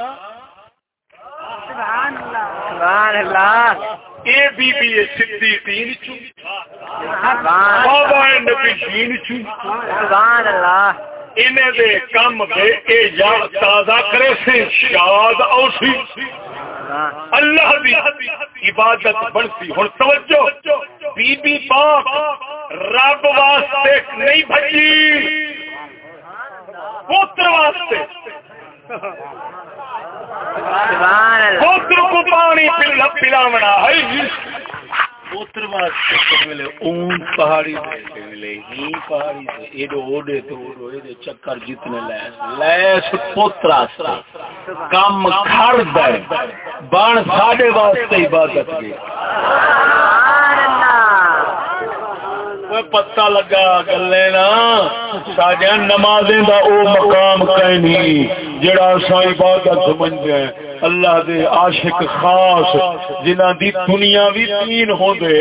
سبحان اللہ۔ اے بی بی اے صدیقین چوں سبحان بابا نبیین چوں سبحان اللہ۔ انہیں دے کم دے اے یا تازہ کرے سے شاد اوسی اللہ دی عبادت بنتی۔ ہن توجہ بی بی پاک رب واسطے نہیں بھجی۔ پوتر واسطے۔ پوتر کو پانی پلا پلاونا ہے۔ پوتر واسطے تو ملے اون پہاڑی دے ملے ہی پہاڑی دے ایڈو اوڈے تو اوڈو ایڈے چکر جتنے لیس لیس پوتر واسطے کم گھر دے بان ساڈے واسطے عبادت گئے سبحان کوئی پتہ لگا گلے نا ساڈے نمازیں دا او مقام کہیں نہیں جڑا اساں عبادت سمجھدے ہیں، اللہ دے عاشق خاص، جنہاں دی دنیا بھی تین ہوندے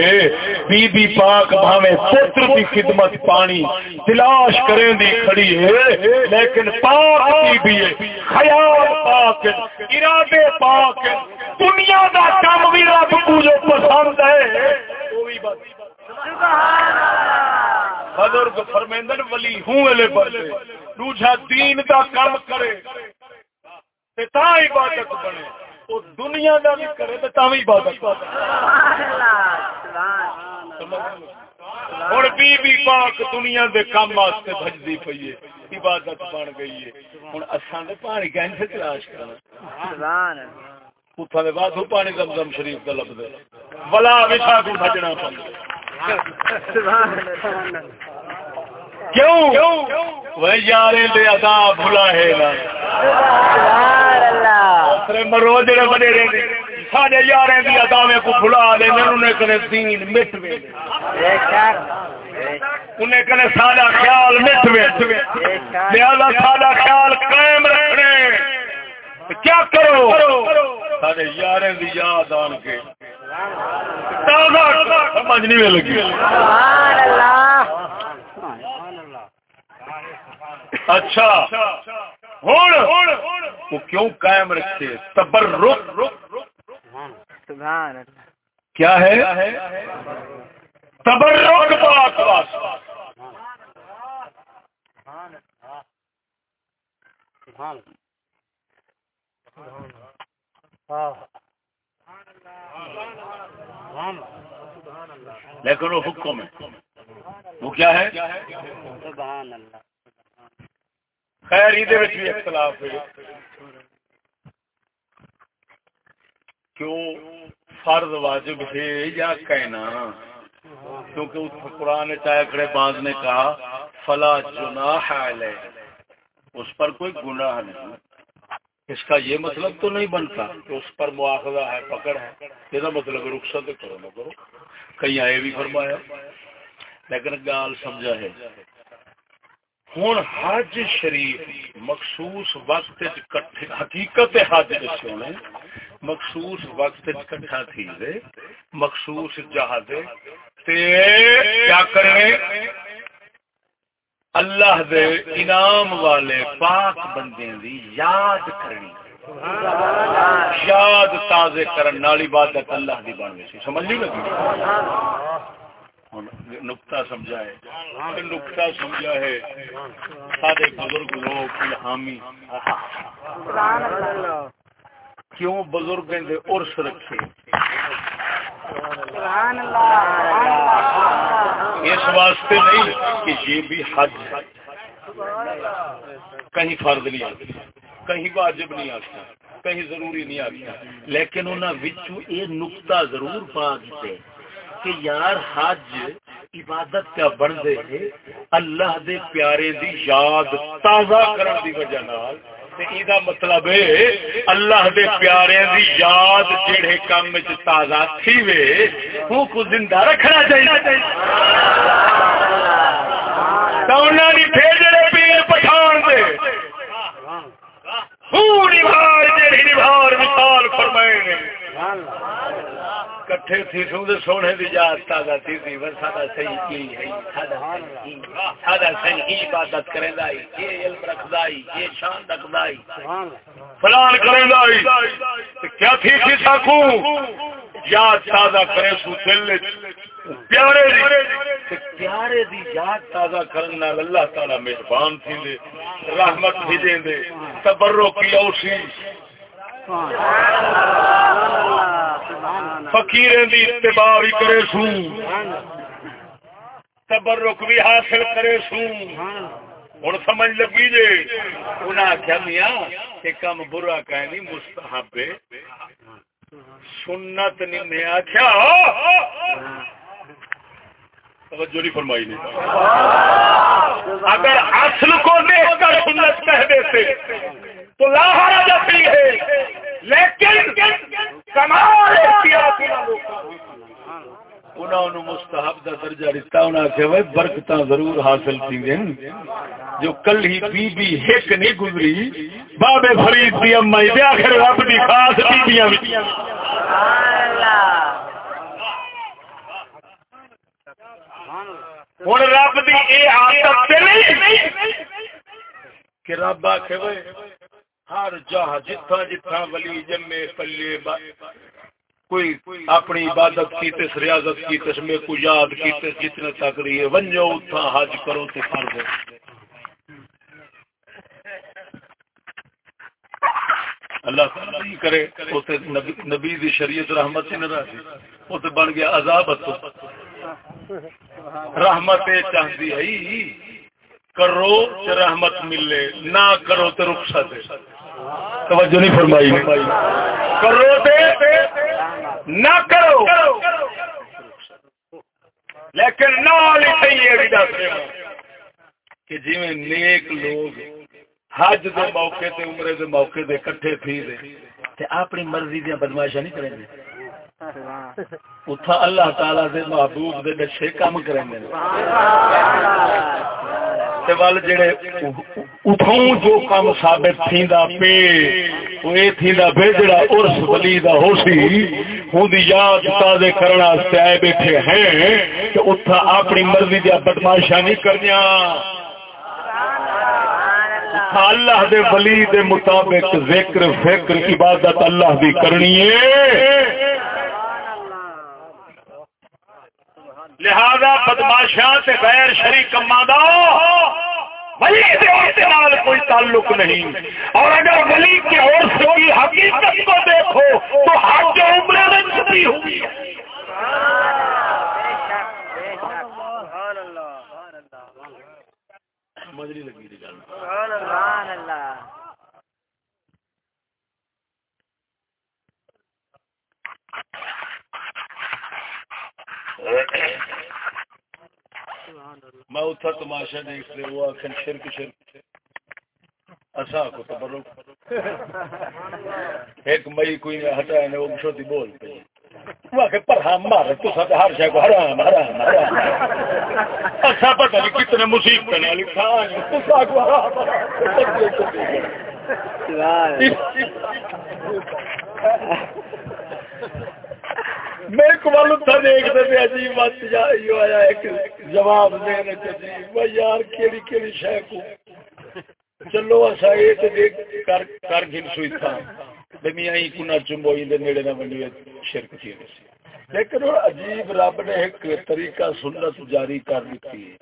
بی بی پاک بھاویں پتر دی خدمت پانی، تلاش کریں دی کھڑی ہے، لیکن پاک بی بی ہے، خیال پاک ارادے پاک دنیا دا کام بھی رب کو جو پسند ہے، وہ بھی بات بزرگ فرمیندن ولی ہوں ویلے بندے دوجا دین دا کام کرے تے تا عبادت بنے۔ وہ دنیا دا بھی کرے تے تا بھی عبادت بنے۔ سبحان ہن بی بی پاک دنیا دے کام واسطے بھجدی پئی ہے، عبادت بن گئی ہے۔ ہن اساں دے پانی کہیں سے تلاش کرنا سبحان اللہ اتھا دے بعد پانی زمزم شریف دا لفظ ہے ولا وچھا کو بھجنا پڑے سبحان اللہ کیوں وہ یارے دے ادا بھلا ہے نا سبحان اللہ دوسرے مرو جڑے بڑے رہندے ساڈے یاریں دی اداویں کو بھلا لے انہوں نے کنے دین مٹ وے بے شک انہیں کنے ساڈا خیال مٹ وے لہذا ساڈا خیال قائم رکھنے۔ کیا کرو؟ دی یاد آن کے۔ سمجھ نہیں لگی۔ سبحان اللہ اچھا۔ ہوں وہ کیوں قائم سبحان اللہ کیا ہے؟ تبرک پاک واسطہ لیکن وہ حکم ہے۔ وہ کیا ہے؟ خیر یہ اختلاف ہے۔ کیوں فرض واجب ہے یا کہنا؟ کیونکہ اس قرآن چاہے کھڑے باز نے کہا، فلا جناح علیہ۔ اس پر کوئی گناہ نہیں۔ اس کا یہ مطلب تو نہیں بنتا کہ اس پر مواخذہ ہے، پکڑ ہے۔ یہ مطلب رخصت کرو نہ کرو۔ کہیں آئے بھی فرمایا۔ لیکن گال سمجھا ہے۔ ہوں حج شریف مخصوص وقت حقیقت حج جس مخصوص وقت کٹھا تھی مخصوص جہاز کیا کرنے اللہ دے انعام والے پاک بندے دی یاد کرنی یاد تازے کرن نال عبادت اللہ دی بن گئی سمجھ نہیں لگی؟ نقطہ سمجھا ہے۔ نقطہ سمجھا ہے۔ سارے بزرگ لوگ الہامی۔ کیوں بزرگ دے عرس رکھے۔ اس واسطے نہیں کہ یہ بھی حج ہے۔ کہیں فرض نہیں آتا، کہیں واجب نہیں آتا، کہیں ضروری نہیں آتا۔ لیکن انہوں یہ نقطہ ضرور پا دیتے کہ یار حج عبادت کیا بن دے اللہ دے پیارے دی یاد تازہ کرن دی وجہ نال ایدا مطلب ہے، اللہ دے پیارے دی یاد جڑے کام تازہ تھی وے وہ کو زندہ رکھنا چاہیے۔ تو انہاں دی بھیجڑے پیر پٹھان دے۔ پوری بھار جڑی نبھار مثال فرمائے کٹھے تھی دے سونے دی یاد تازہ تھی تھی ور ساڈا صحیح کی ہے صحیح عبادت کریندا ہے یہ علم رکھدا ہے یہ شان رکھدا ہے۔ فلان کریندا ہے تے کیا تھی تھی ساکو؟ یاد تازہ کرے سو دل پیارے دی۔ پیارے دی یاد تازہ کرن نال اللہ تعالی مہربان تھی دے رحمت بھیجیں دے تبرک کی اوسی فقیریں دی اتباع بھی کرے سو۔ تبرک بھی حاصل کرے سو۔ ہوں سمجھ لگی جی انہیں آخیا میاں یہ کام برا کہ نہیں مستحب سنت نے آخیا توجہ نہیں فرمائی نہیں اگر اصل کو دیکھ کر سنت کہہ دیتے تو لاہور جاتی ہے۔ لیکن کمال انہوں نے مستحب کا درجہ دیتا انہوں نے آخیا برکت ضرور حاصل تھی جو کل ہی بی بی ایک نہیں گزری، بابے فرید دی اما دے آخر رب دی خاص بیبیاں ہوں رب دی اے عادت نہیں کہ رب آخے ہر جہاں جتھا جتھا ولی جمے پلے با... کوئی اپنی عبادت کی تس، ریاضت کی تس میں کو یاد کی تس، جتنے تک رہی ہے، ونجو اتھا حج کرو تو کر دو اللہ تعالی کرے اوتے نبی دی شریعت رحمت سے ناراضی جی۔ اوتے بن گیا عذاب تو۔ رحمت چاہتی ہے کرو تو رحمت ملے، نہ کرو تو رخصت ہے۔ توجہ نہیں فرمائی۔ کرو نہ کرو۔ لیکن کہ جی نیک لوگ حج دے موقع تے عمرے دے موقع دے کٹھے تھی دے تے اپنی مرضی دیا بدماشا نہیں کریں گے۔ اتھا اللہ تعالی دے محبوب دے دشے کام کریں گے تے وال جڑے اتھوں جو کام ثابت تھیندا پے، او اے تھیندا پے جڑا عرس ولی دا ہوسی ہوں دی یاد تازے کرنا واسطے آئے بیٹھے ہیں، کہ اتھا اپنی مرضی دی بدماشا نہیں کرنیاں۔ اللہ دے ولی دے مطابق ذکر، فکر، عبادت اللہ دی کرنی ہے۔ لہذا بدماشاں سے غیر شریک کما دا ولی نال کوئی تعلق نہیں۔ اور اگر ولی کی اور کی حقیقت کو دیکھو تو حج عمرے میں چھپی ہوئی ہے۔ مجری لگی تھی سبحان اللہ۔ میں اتھا تماشا دیکھ لے وہ آخر شرک شرک. اصا کو تبرک. ایک مئی کوئی نے ہٹایا نے وہ مشوتی بول کہ پر ہم مار تو سب ہر شے کو حرام حرام حرام. اچھا پتہ نہیں کتنے مصیبت نے لکھا تو سب کو حرام (laughs) میرے کو معلوم تھا دیکھتے تھے عجیب بات یہ آیا ایک جواب دینے تھے وہ جی۔ یار، کیڑی کیڑی شے کو؟ چلو اسا اے تے دیکھ، کر کر گن سوئی تھا۔ دنیا ہی کنا چمبوئی دے نیڑے نہ بنی شرک تھی لیکن عجیب رب نے ایک طریقہ سنت جاری کر دیتی ہے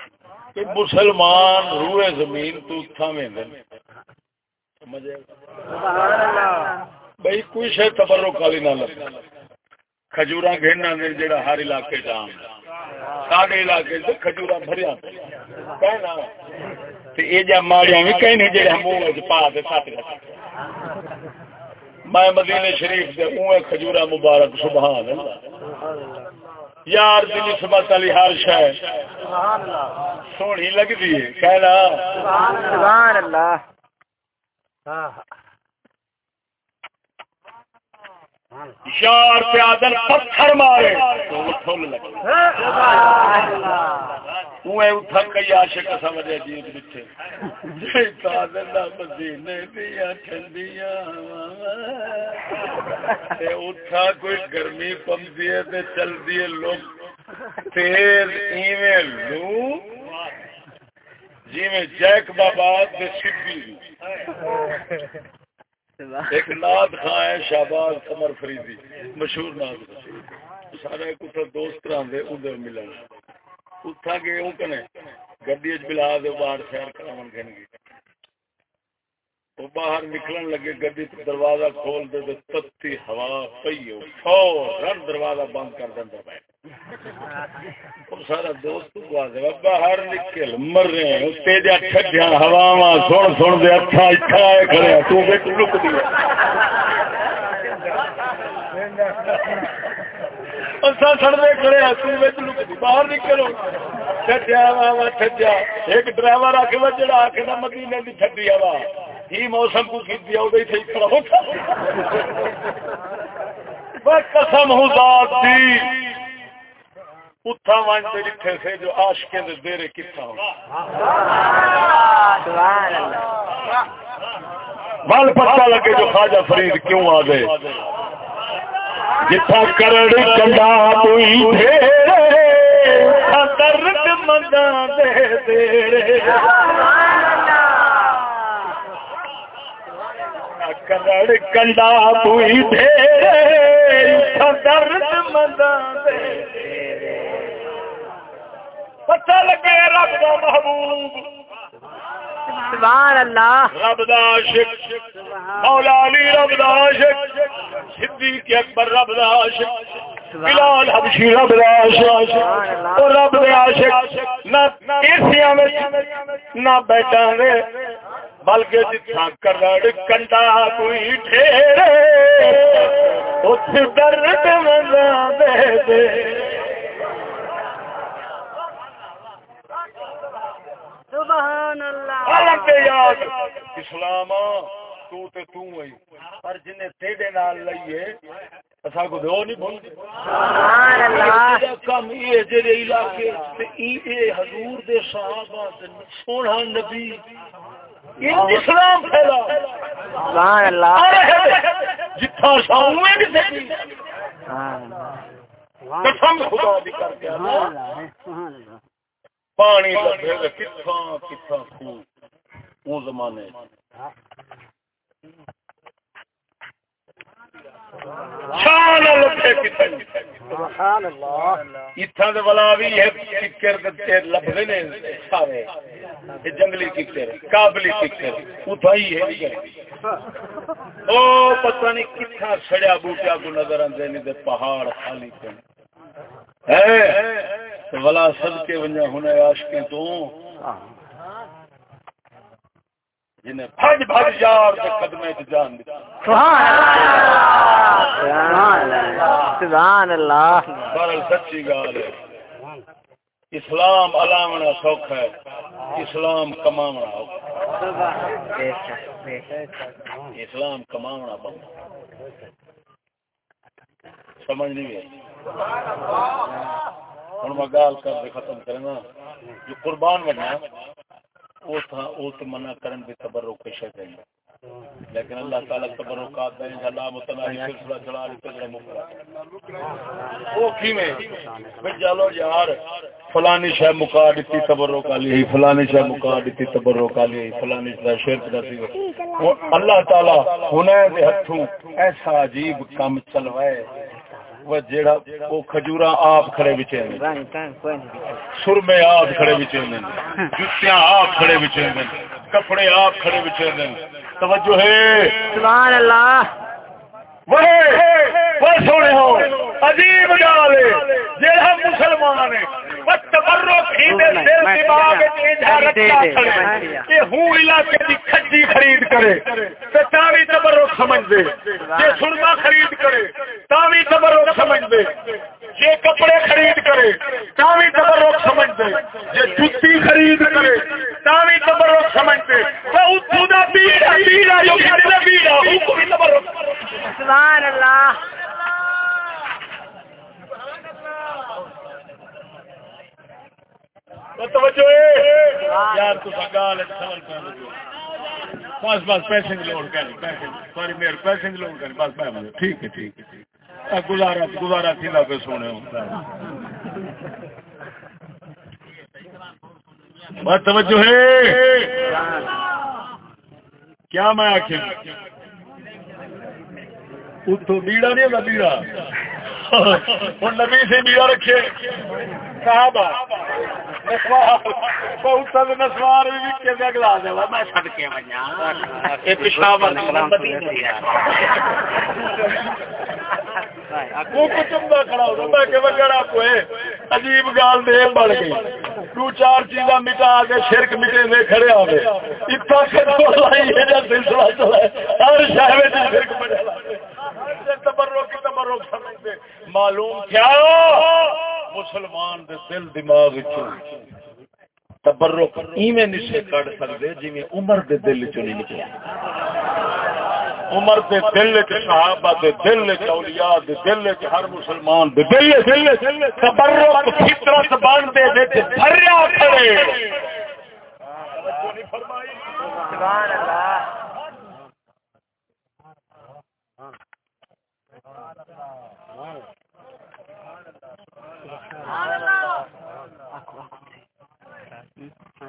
کہ مسلمان روئے زمین تو تھا میں دن سمجھے؟ بھائی، کوئی شاید تبرک والی نہ لگا کھجورا گھیرنا نے جڑا ہر علاقے جام سارے علاقے سے کھجورا بھریا کہنا تے اے جا ماڑیاں وی کہنے جڑے منہ وچ پا دے سات میں مدینے شریف دے اوے کھجورا مبارک، سبحان اللہ۔ یار دی نسبت علی ہر شے۔ سبحان اللہ سونی لگدی ہے۔ کہنا سبحان اللہ۔ ہاں۔ یار پیادل پتھر مارے کئی عاشق مدینے دیا ٹھنڈیاں اٹھا کوئی گرمی پمدی ہے چلتی لوگ۔ ایویں لو جی میں جیک بابا سدھی ایک ناد خان ہے، شہباز قمر فریدی مشہور ناد سارے کچھ دوست رہے ادھر ملن۔ اتھا گئے وہ کنے، گڈی بلا دے باہر سیر کراون گھن گئے وہ باہر نکلن لگے، گڈی دروازہ کھول دے، تے تتی ہوا پئی ہو فورن دروازہ بند کر دیندا پے سارا دوست دے باہر نکل مر رہے ہیں تیجا ٹھڈیاں ہواواں، سن سن دے اٹھا اٹھا کھڑے تو وچ لک دی کھڑے باہر نکلو ایک ڈرائیور آ کے جڑا آ کے مدینے ہوا۔ ہی موسم کو کی قسم ذات دی۔ اتھا ون سے جتھے سے جو عاشقیں دے دیرے کتھا ہو۔ بل پتہ لگے جو خواجہ فرید کیوں آ گئے؟ جتھا کرڑ کنڈا کوئی درد منگا دے دے کرڑ کنڈا کوئی درد منگا دے پتہ لگے رب کا محبوب۔ سبحان اللہ رب دا عاشق۔ مولا علی رب دا عاشق۔ صدیق اکبر رب دا عاشق۔ بلال حبشی رب دا عاشق۔ او رب دا عاشق۔ نہ کرسیاں وچ نہ بیٹھا دے بلکہ جتھاں کرڑ کنڈا کوئی ٹھہرے اوتھے درد دے دے سبحان اللہ. اسلام تو تے تو ہی پر جنے تیرے نال لئیے اسا کو دو نہیں بھول سبحان اللہ. کم یہ جڑے علاقے تے ای حضور دے صحابہ تے سونا نبی یہ اسلام پھیلا. سبحان اللہ. جتھا ساویں بھی سی سبحان اللہ. قسم خدا دی کر کے۔ سبحان اللہ. سبحان اللہ. پانی لبے گا کتھاں کتھاں وہ زمانے جنگلی ککر کابلی ککر اتھا ہی ہے۔ او پتہ نہیں کتھاں سڑیا بوٹیا کو نظر نہیں دے پہاڑ خالی ہے ولا سب کے ونجا ہونے عاشقیں تو. جنہیں بھج بھج یار کے قدمے تے جان دی سبحان اللہ سبحان اللہ سبحان اللہ بہرحال سچی گال ہے. اسلام علامنا سوکھا ہے. اسلام کماونا اسلام کماونا بند. سمجھ نہیں آئی. ہوں میں گال کر کے ختم کرنا۔ جو قربان بنا وہ تھا وہ تو منع کرن بھی تبرک کے شے لیکن اللہ تعالی تبرکات دیں اللہ متناہی سلسلہ چلا رہی تجربہ مکرا۔ وہ کیویں؟ بھئی چلو یار، فلانی شے مکا دتی تبرک علی، فلانی شے مکا دتی تبرک علی، فلانی شے شرک دتی وہ اللہ تعالی ہنے دے ہتھوں ایسا عجیب کام چلوائے۔ وہ جیڑا وہ کھجورا آپ کھڑے نہیں سرمے آپ کھڑے نے جتیاں آپ کھڑے نے کپڑے آپ کھڑے نے توجہ ہے سبحان اللہ وہ سونے ہو عجیب مسلمان ہے۔ تبرک علاقے دی کھجی خرید کرے تے تاوی تبرک سمجھ دے۔ جے سرما خرید کرے تاوی تبرک سمجھ دے۔ جے کپڑے خرید کرے تاوی تبرک سمجھ دے۔ جے جُتی خرید کرے تاوی تبرک سمجھ دے۔ وہ اتھو دا سبحان اللہ۔ توجہ ہے۔ یار تو گال سوال کر بس بس پیسے کی لوڑ کر پیسے سوری میرے پیسے کی لوڑ کر بس میں ٹھیک ہے ٹھیک ہے ٹھیک ہے۔ گزارا گزارا تھی پہ سونے بس توجہ ہے۔ کیا میں آخر اتو بیڑا نہیں ہوتا بیڑا ہوں نبی سے بیڑا رکھے صحابہ نسوار بھی دے میں چھڈ کے پیشاب ہاں۔ عجیب گال دے بڑھ گئی۔ دو چار چیزاں مٹا کے شرک مٹے دے کھڑے ہو گئے۔ اتنا سلسلہ چلا ہر شہر شرک معلوم کیا مسلمان دے دل دماغ تبرک ایویں نشے کٹ سکتے جی عمر دے دل چ نہیں نکلے عمر دے دل چ صحابہ دے دل چ اولیاء دے دل چ ہر مسلمان دے دل دل تبرک فطرت بن دے وچ بھریا کھڑے۔ سبحان اللہ۔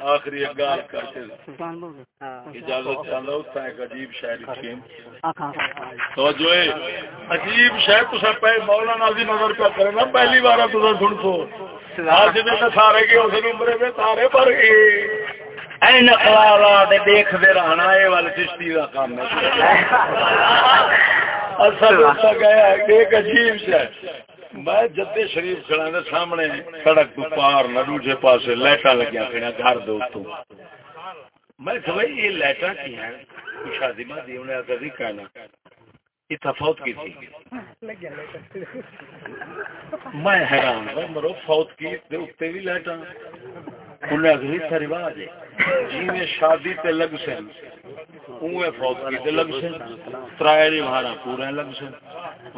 آخری گال کر کے اجازت چاہتا ہوں ایک عجیب شاعری تو جو ہے عجیب شاید تو سب پہ مولانا دی نظر پہ کرے نا پہلی بار تو سن سو آج میں سارے کے اس نمبر میں سارے پر گئے۔ نقلا دیکھ دے رہنا یہ والا چشتی کا کام ہے۔ (laughs) اصل گیا ایک عجیب شاید میں جدے شریف کھڑا دے سامنے، سڑک تو پار نہ دوسرے پاسے لائٹاں لگیا کھڑا گھر دے اوتوں۔ میں کہ بھائی، یہ لائٹاں کی ہیں؟ شادی میں دی انہیں اگر کہنا۔ یہ تفاوت کی تھی۔ میں حیران ہوں مرو، فوت کی دے اوتے بھی لائٹاں۔ انہیں اگر تھا رواج ہے۔ جی میں شادی تے لگ سن۔ اوے فوت کی تے لگ سن۔ ترائے رواڑا پورے لگ سن۔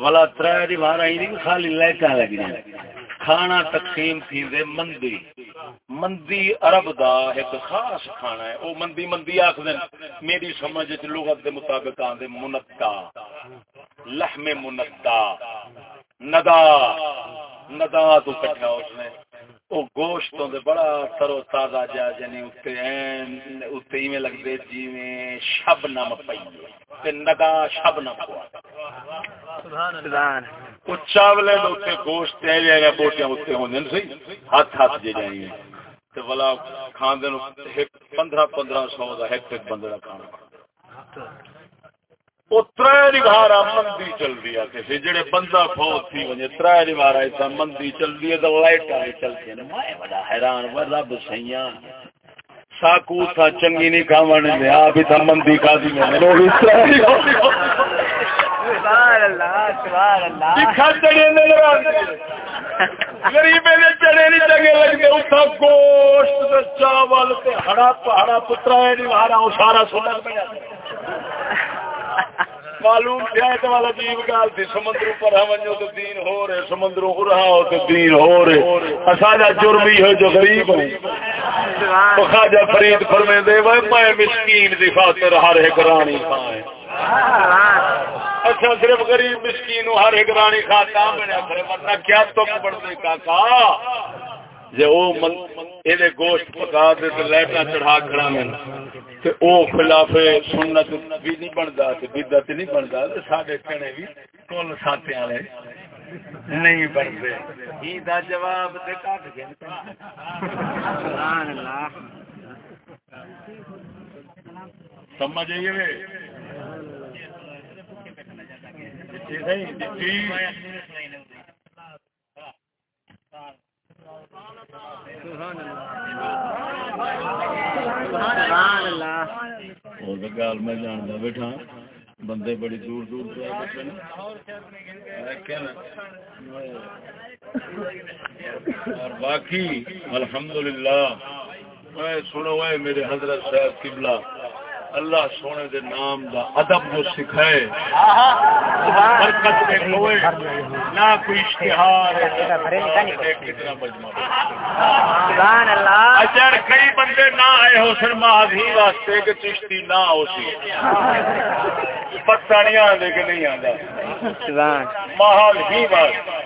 والا تر دیوار خالی لائٹاں لگی کھانا تقسیم تھی دے مندی۔ مندی عرب دا ایک خاص کھانا ہے۔ او مندی مندی آخ دیں میری سمجھ لغت دے مطابق آن دے منتا۔ لحم منتا۔ ندا۔ ندا تو کٹھا اس نے۔ او گوشتوں دے بڑا ترو تازہ جا جنی اتے این ایویں دے جیویں شب نم پئیے تے ندا شب نم پوا چاولے گوشت بوٹیاں اتنے ہونے سی ہاتھ ہاتھ جی جائیں تے والا کھاندے نو پندرہ پندرہ سو کا ایک ایک بندے کھانا وہ تر دیوارا مندی چل رہی ہے جڑے بندہ فوت تھی وجے تر دیوارا ایسا مندی چل رہی ہے تو لائٹ چلتی ہیں میں بڑا حیران وہ رب سیاں۔ ساکو تھا چنگی نہیں کھاون دے آپ ہی تھا مندی دی میں نے۔ چڑے نہیں گوشت چاول ہڑا پترا نہیں وہ سارا سونا معلوم کیا ہے والا عجیب گال تھی سمندر پر ہم تو دین ہو رہے، سمندروں کو رہا ہو تو دین ہو رہے۔ اساجا جرم ہی ہے جو غریب ہے خواجہ فرید فرمے دے وہ میں مسکین دی خاطر ہر ایک رانی کھائے اچھا صرف غریب مسکین ہر ایک رانی کھاتا بنیا کرے ورنہ کیا تک بڑھتے کاکا؟ جی وہ یہ گوشت پکا دے تو لائٹاں چڑھا کھڑا میں تے او خلاف سنت بھی نہیں بنتا بدت نہیں بنتا سارے کہنے بھی کل ساتے والے نہیں بنتے۔ جواب سمجھ آئیے میں جانتا بیٹھا، بندے بڑی دور دور اور باقی، الحمدللہ۔ میں سنو میرے حضرت صاحب قبلہ۔ اللہ سونے دے نام دا ادب کو سکھائے برکت ہوئے نہ کوئی اشتہار اچھا کئی بندے نہ آئے ہو سر ماضی واسطے کہ چشتی نہ ہو سی۔ پتا نہیں آدھے کہ نہیں آتا ماحول ہی بات۔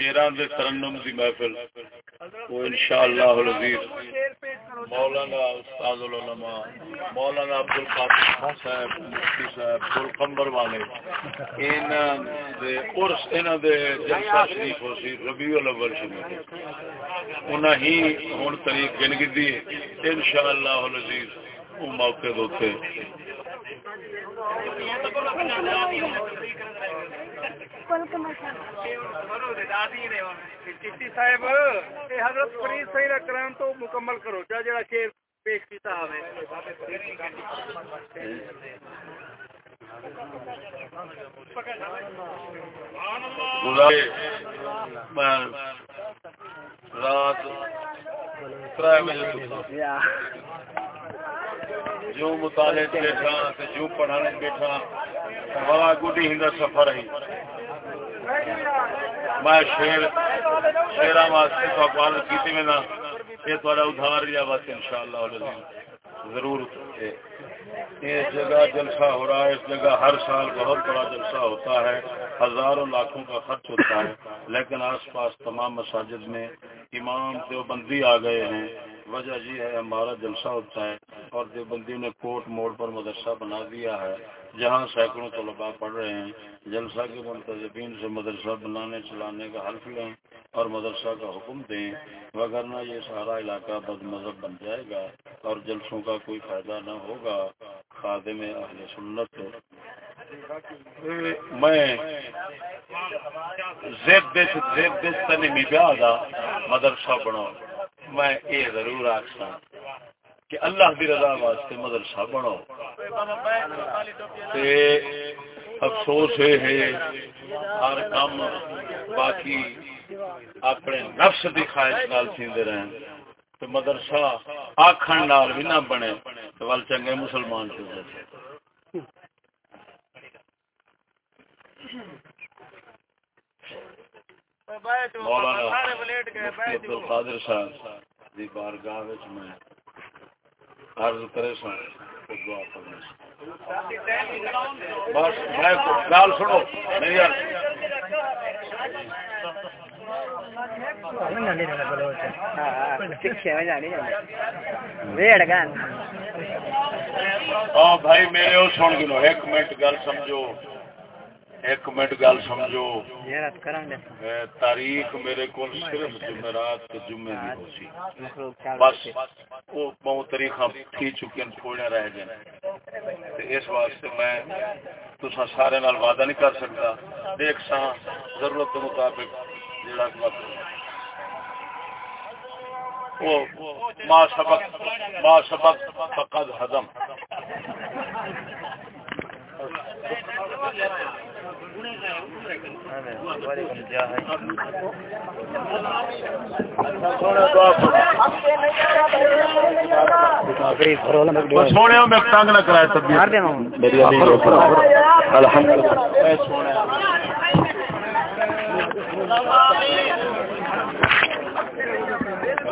شیران دے ترنم دی محفل، وہ انشاءاللہ العزیز مولانا استاد العلماء، مولانا عبد القادر صاحب، مفتی صاحب گلقمبر والے، انہاں دے عرس، انہاں دے جلسہ شریف ہو سی ربیع الاول شریف انہاں ہی ہن طریق گن گدی انشاءاللہ العزیز وہ موقع دوتے صاحب حضرت فرید سید اکرام تو مکمل کرو جا جڑا شیر پیش کیتا ہو رات تر بجے جو مطالعے بیٹھا جو پڑھانے بیٹھا بڑا گڈی ہند سفر ہے میں شیر شیرا واسطے تو اقبال کی میں یہ تھوڑا ادھار یا بس ان شاء اللہ ضرور۔ اس جگہ جلسہ ہو رہا ہے، اس جگہ ہر سال بہت بڑا جلسہ ہوتا ہے، ہزاروں لاکھوں کا خرچ ہوتا ہے، لیکن آس پاس تمام مساجد میں امام دیوبندی آ گئے ہیں۔ وجہ یہ ہے، ہمارا جلسہ ہوتا ہے اور دیوبندی نے کوٹ موڑ پر مدرسہ بنا دیا ہے۔ جہاں سینکڑوں طلباء پڑھ رہے ہیں، جلسہ کے منتظمین سے مدرسہ بنانے، چلانے کا حلف لیں اور مدرسہ کا حکم دیں۔ وغیرہ یہ سارا علاقہ بد مذہب بن جائے گا اور جلسوں کا کوئی فائدہ نہ ہوگا، خادم اہل سنت۔ میں مدرسہ بناؤ میں یہ ضرور آخسا کہ اللہ کی رضا واسطے مدرسہ بنو۔ افسوس یہ ہے، ہر کام باقی اپنے نفس کی خواہش نال سیندے رہن۔ تو مدرسہ آخر نال بھی نہ بنے تو ول چنگے مسلمان سے مولانا عبد القادر صاحب دی بارگاہ میں عرض کرے سن۔ دعا کرنے بس، میں گال سنو، میری بھائی، میرے سن گنو۔ ایک منٹ گل سمجھو۔ ایک منٹ گل سمجھو۔ تاریخ میرے کو صرف جمعرات کے جمعے دی ہو سی۔ بس وہ بہت تاریخ تھی چکے تھوڑے رہ گئے اس واسطے میں تسا سارے نال وعدہ نہیں کر سکتا۔ دیکھ سا ضرورت کے مطابق جڑا ما سبق ما سبق فقد حدم سونے میں تنگ نہ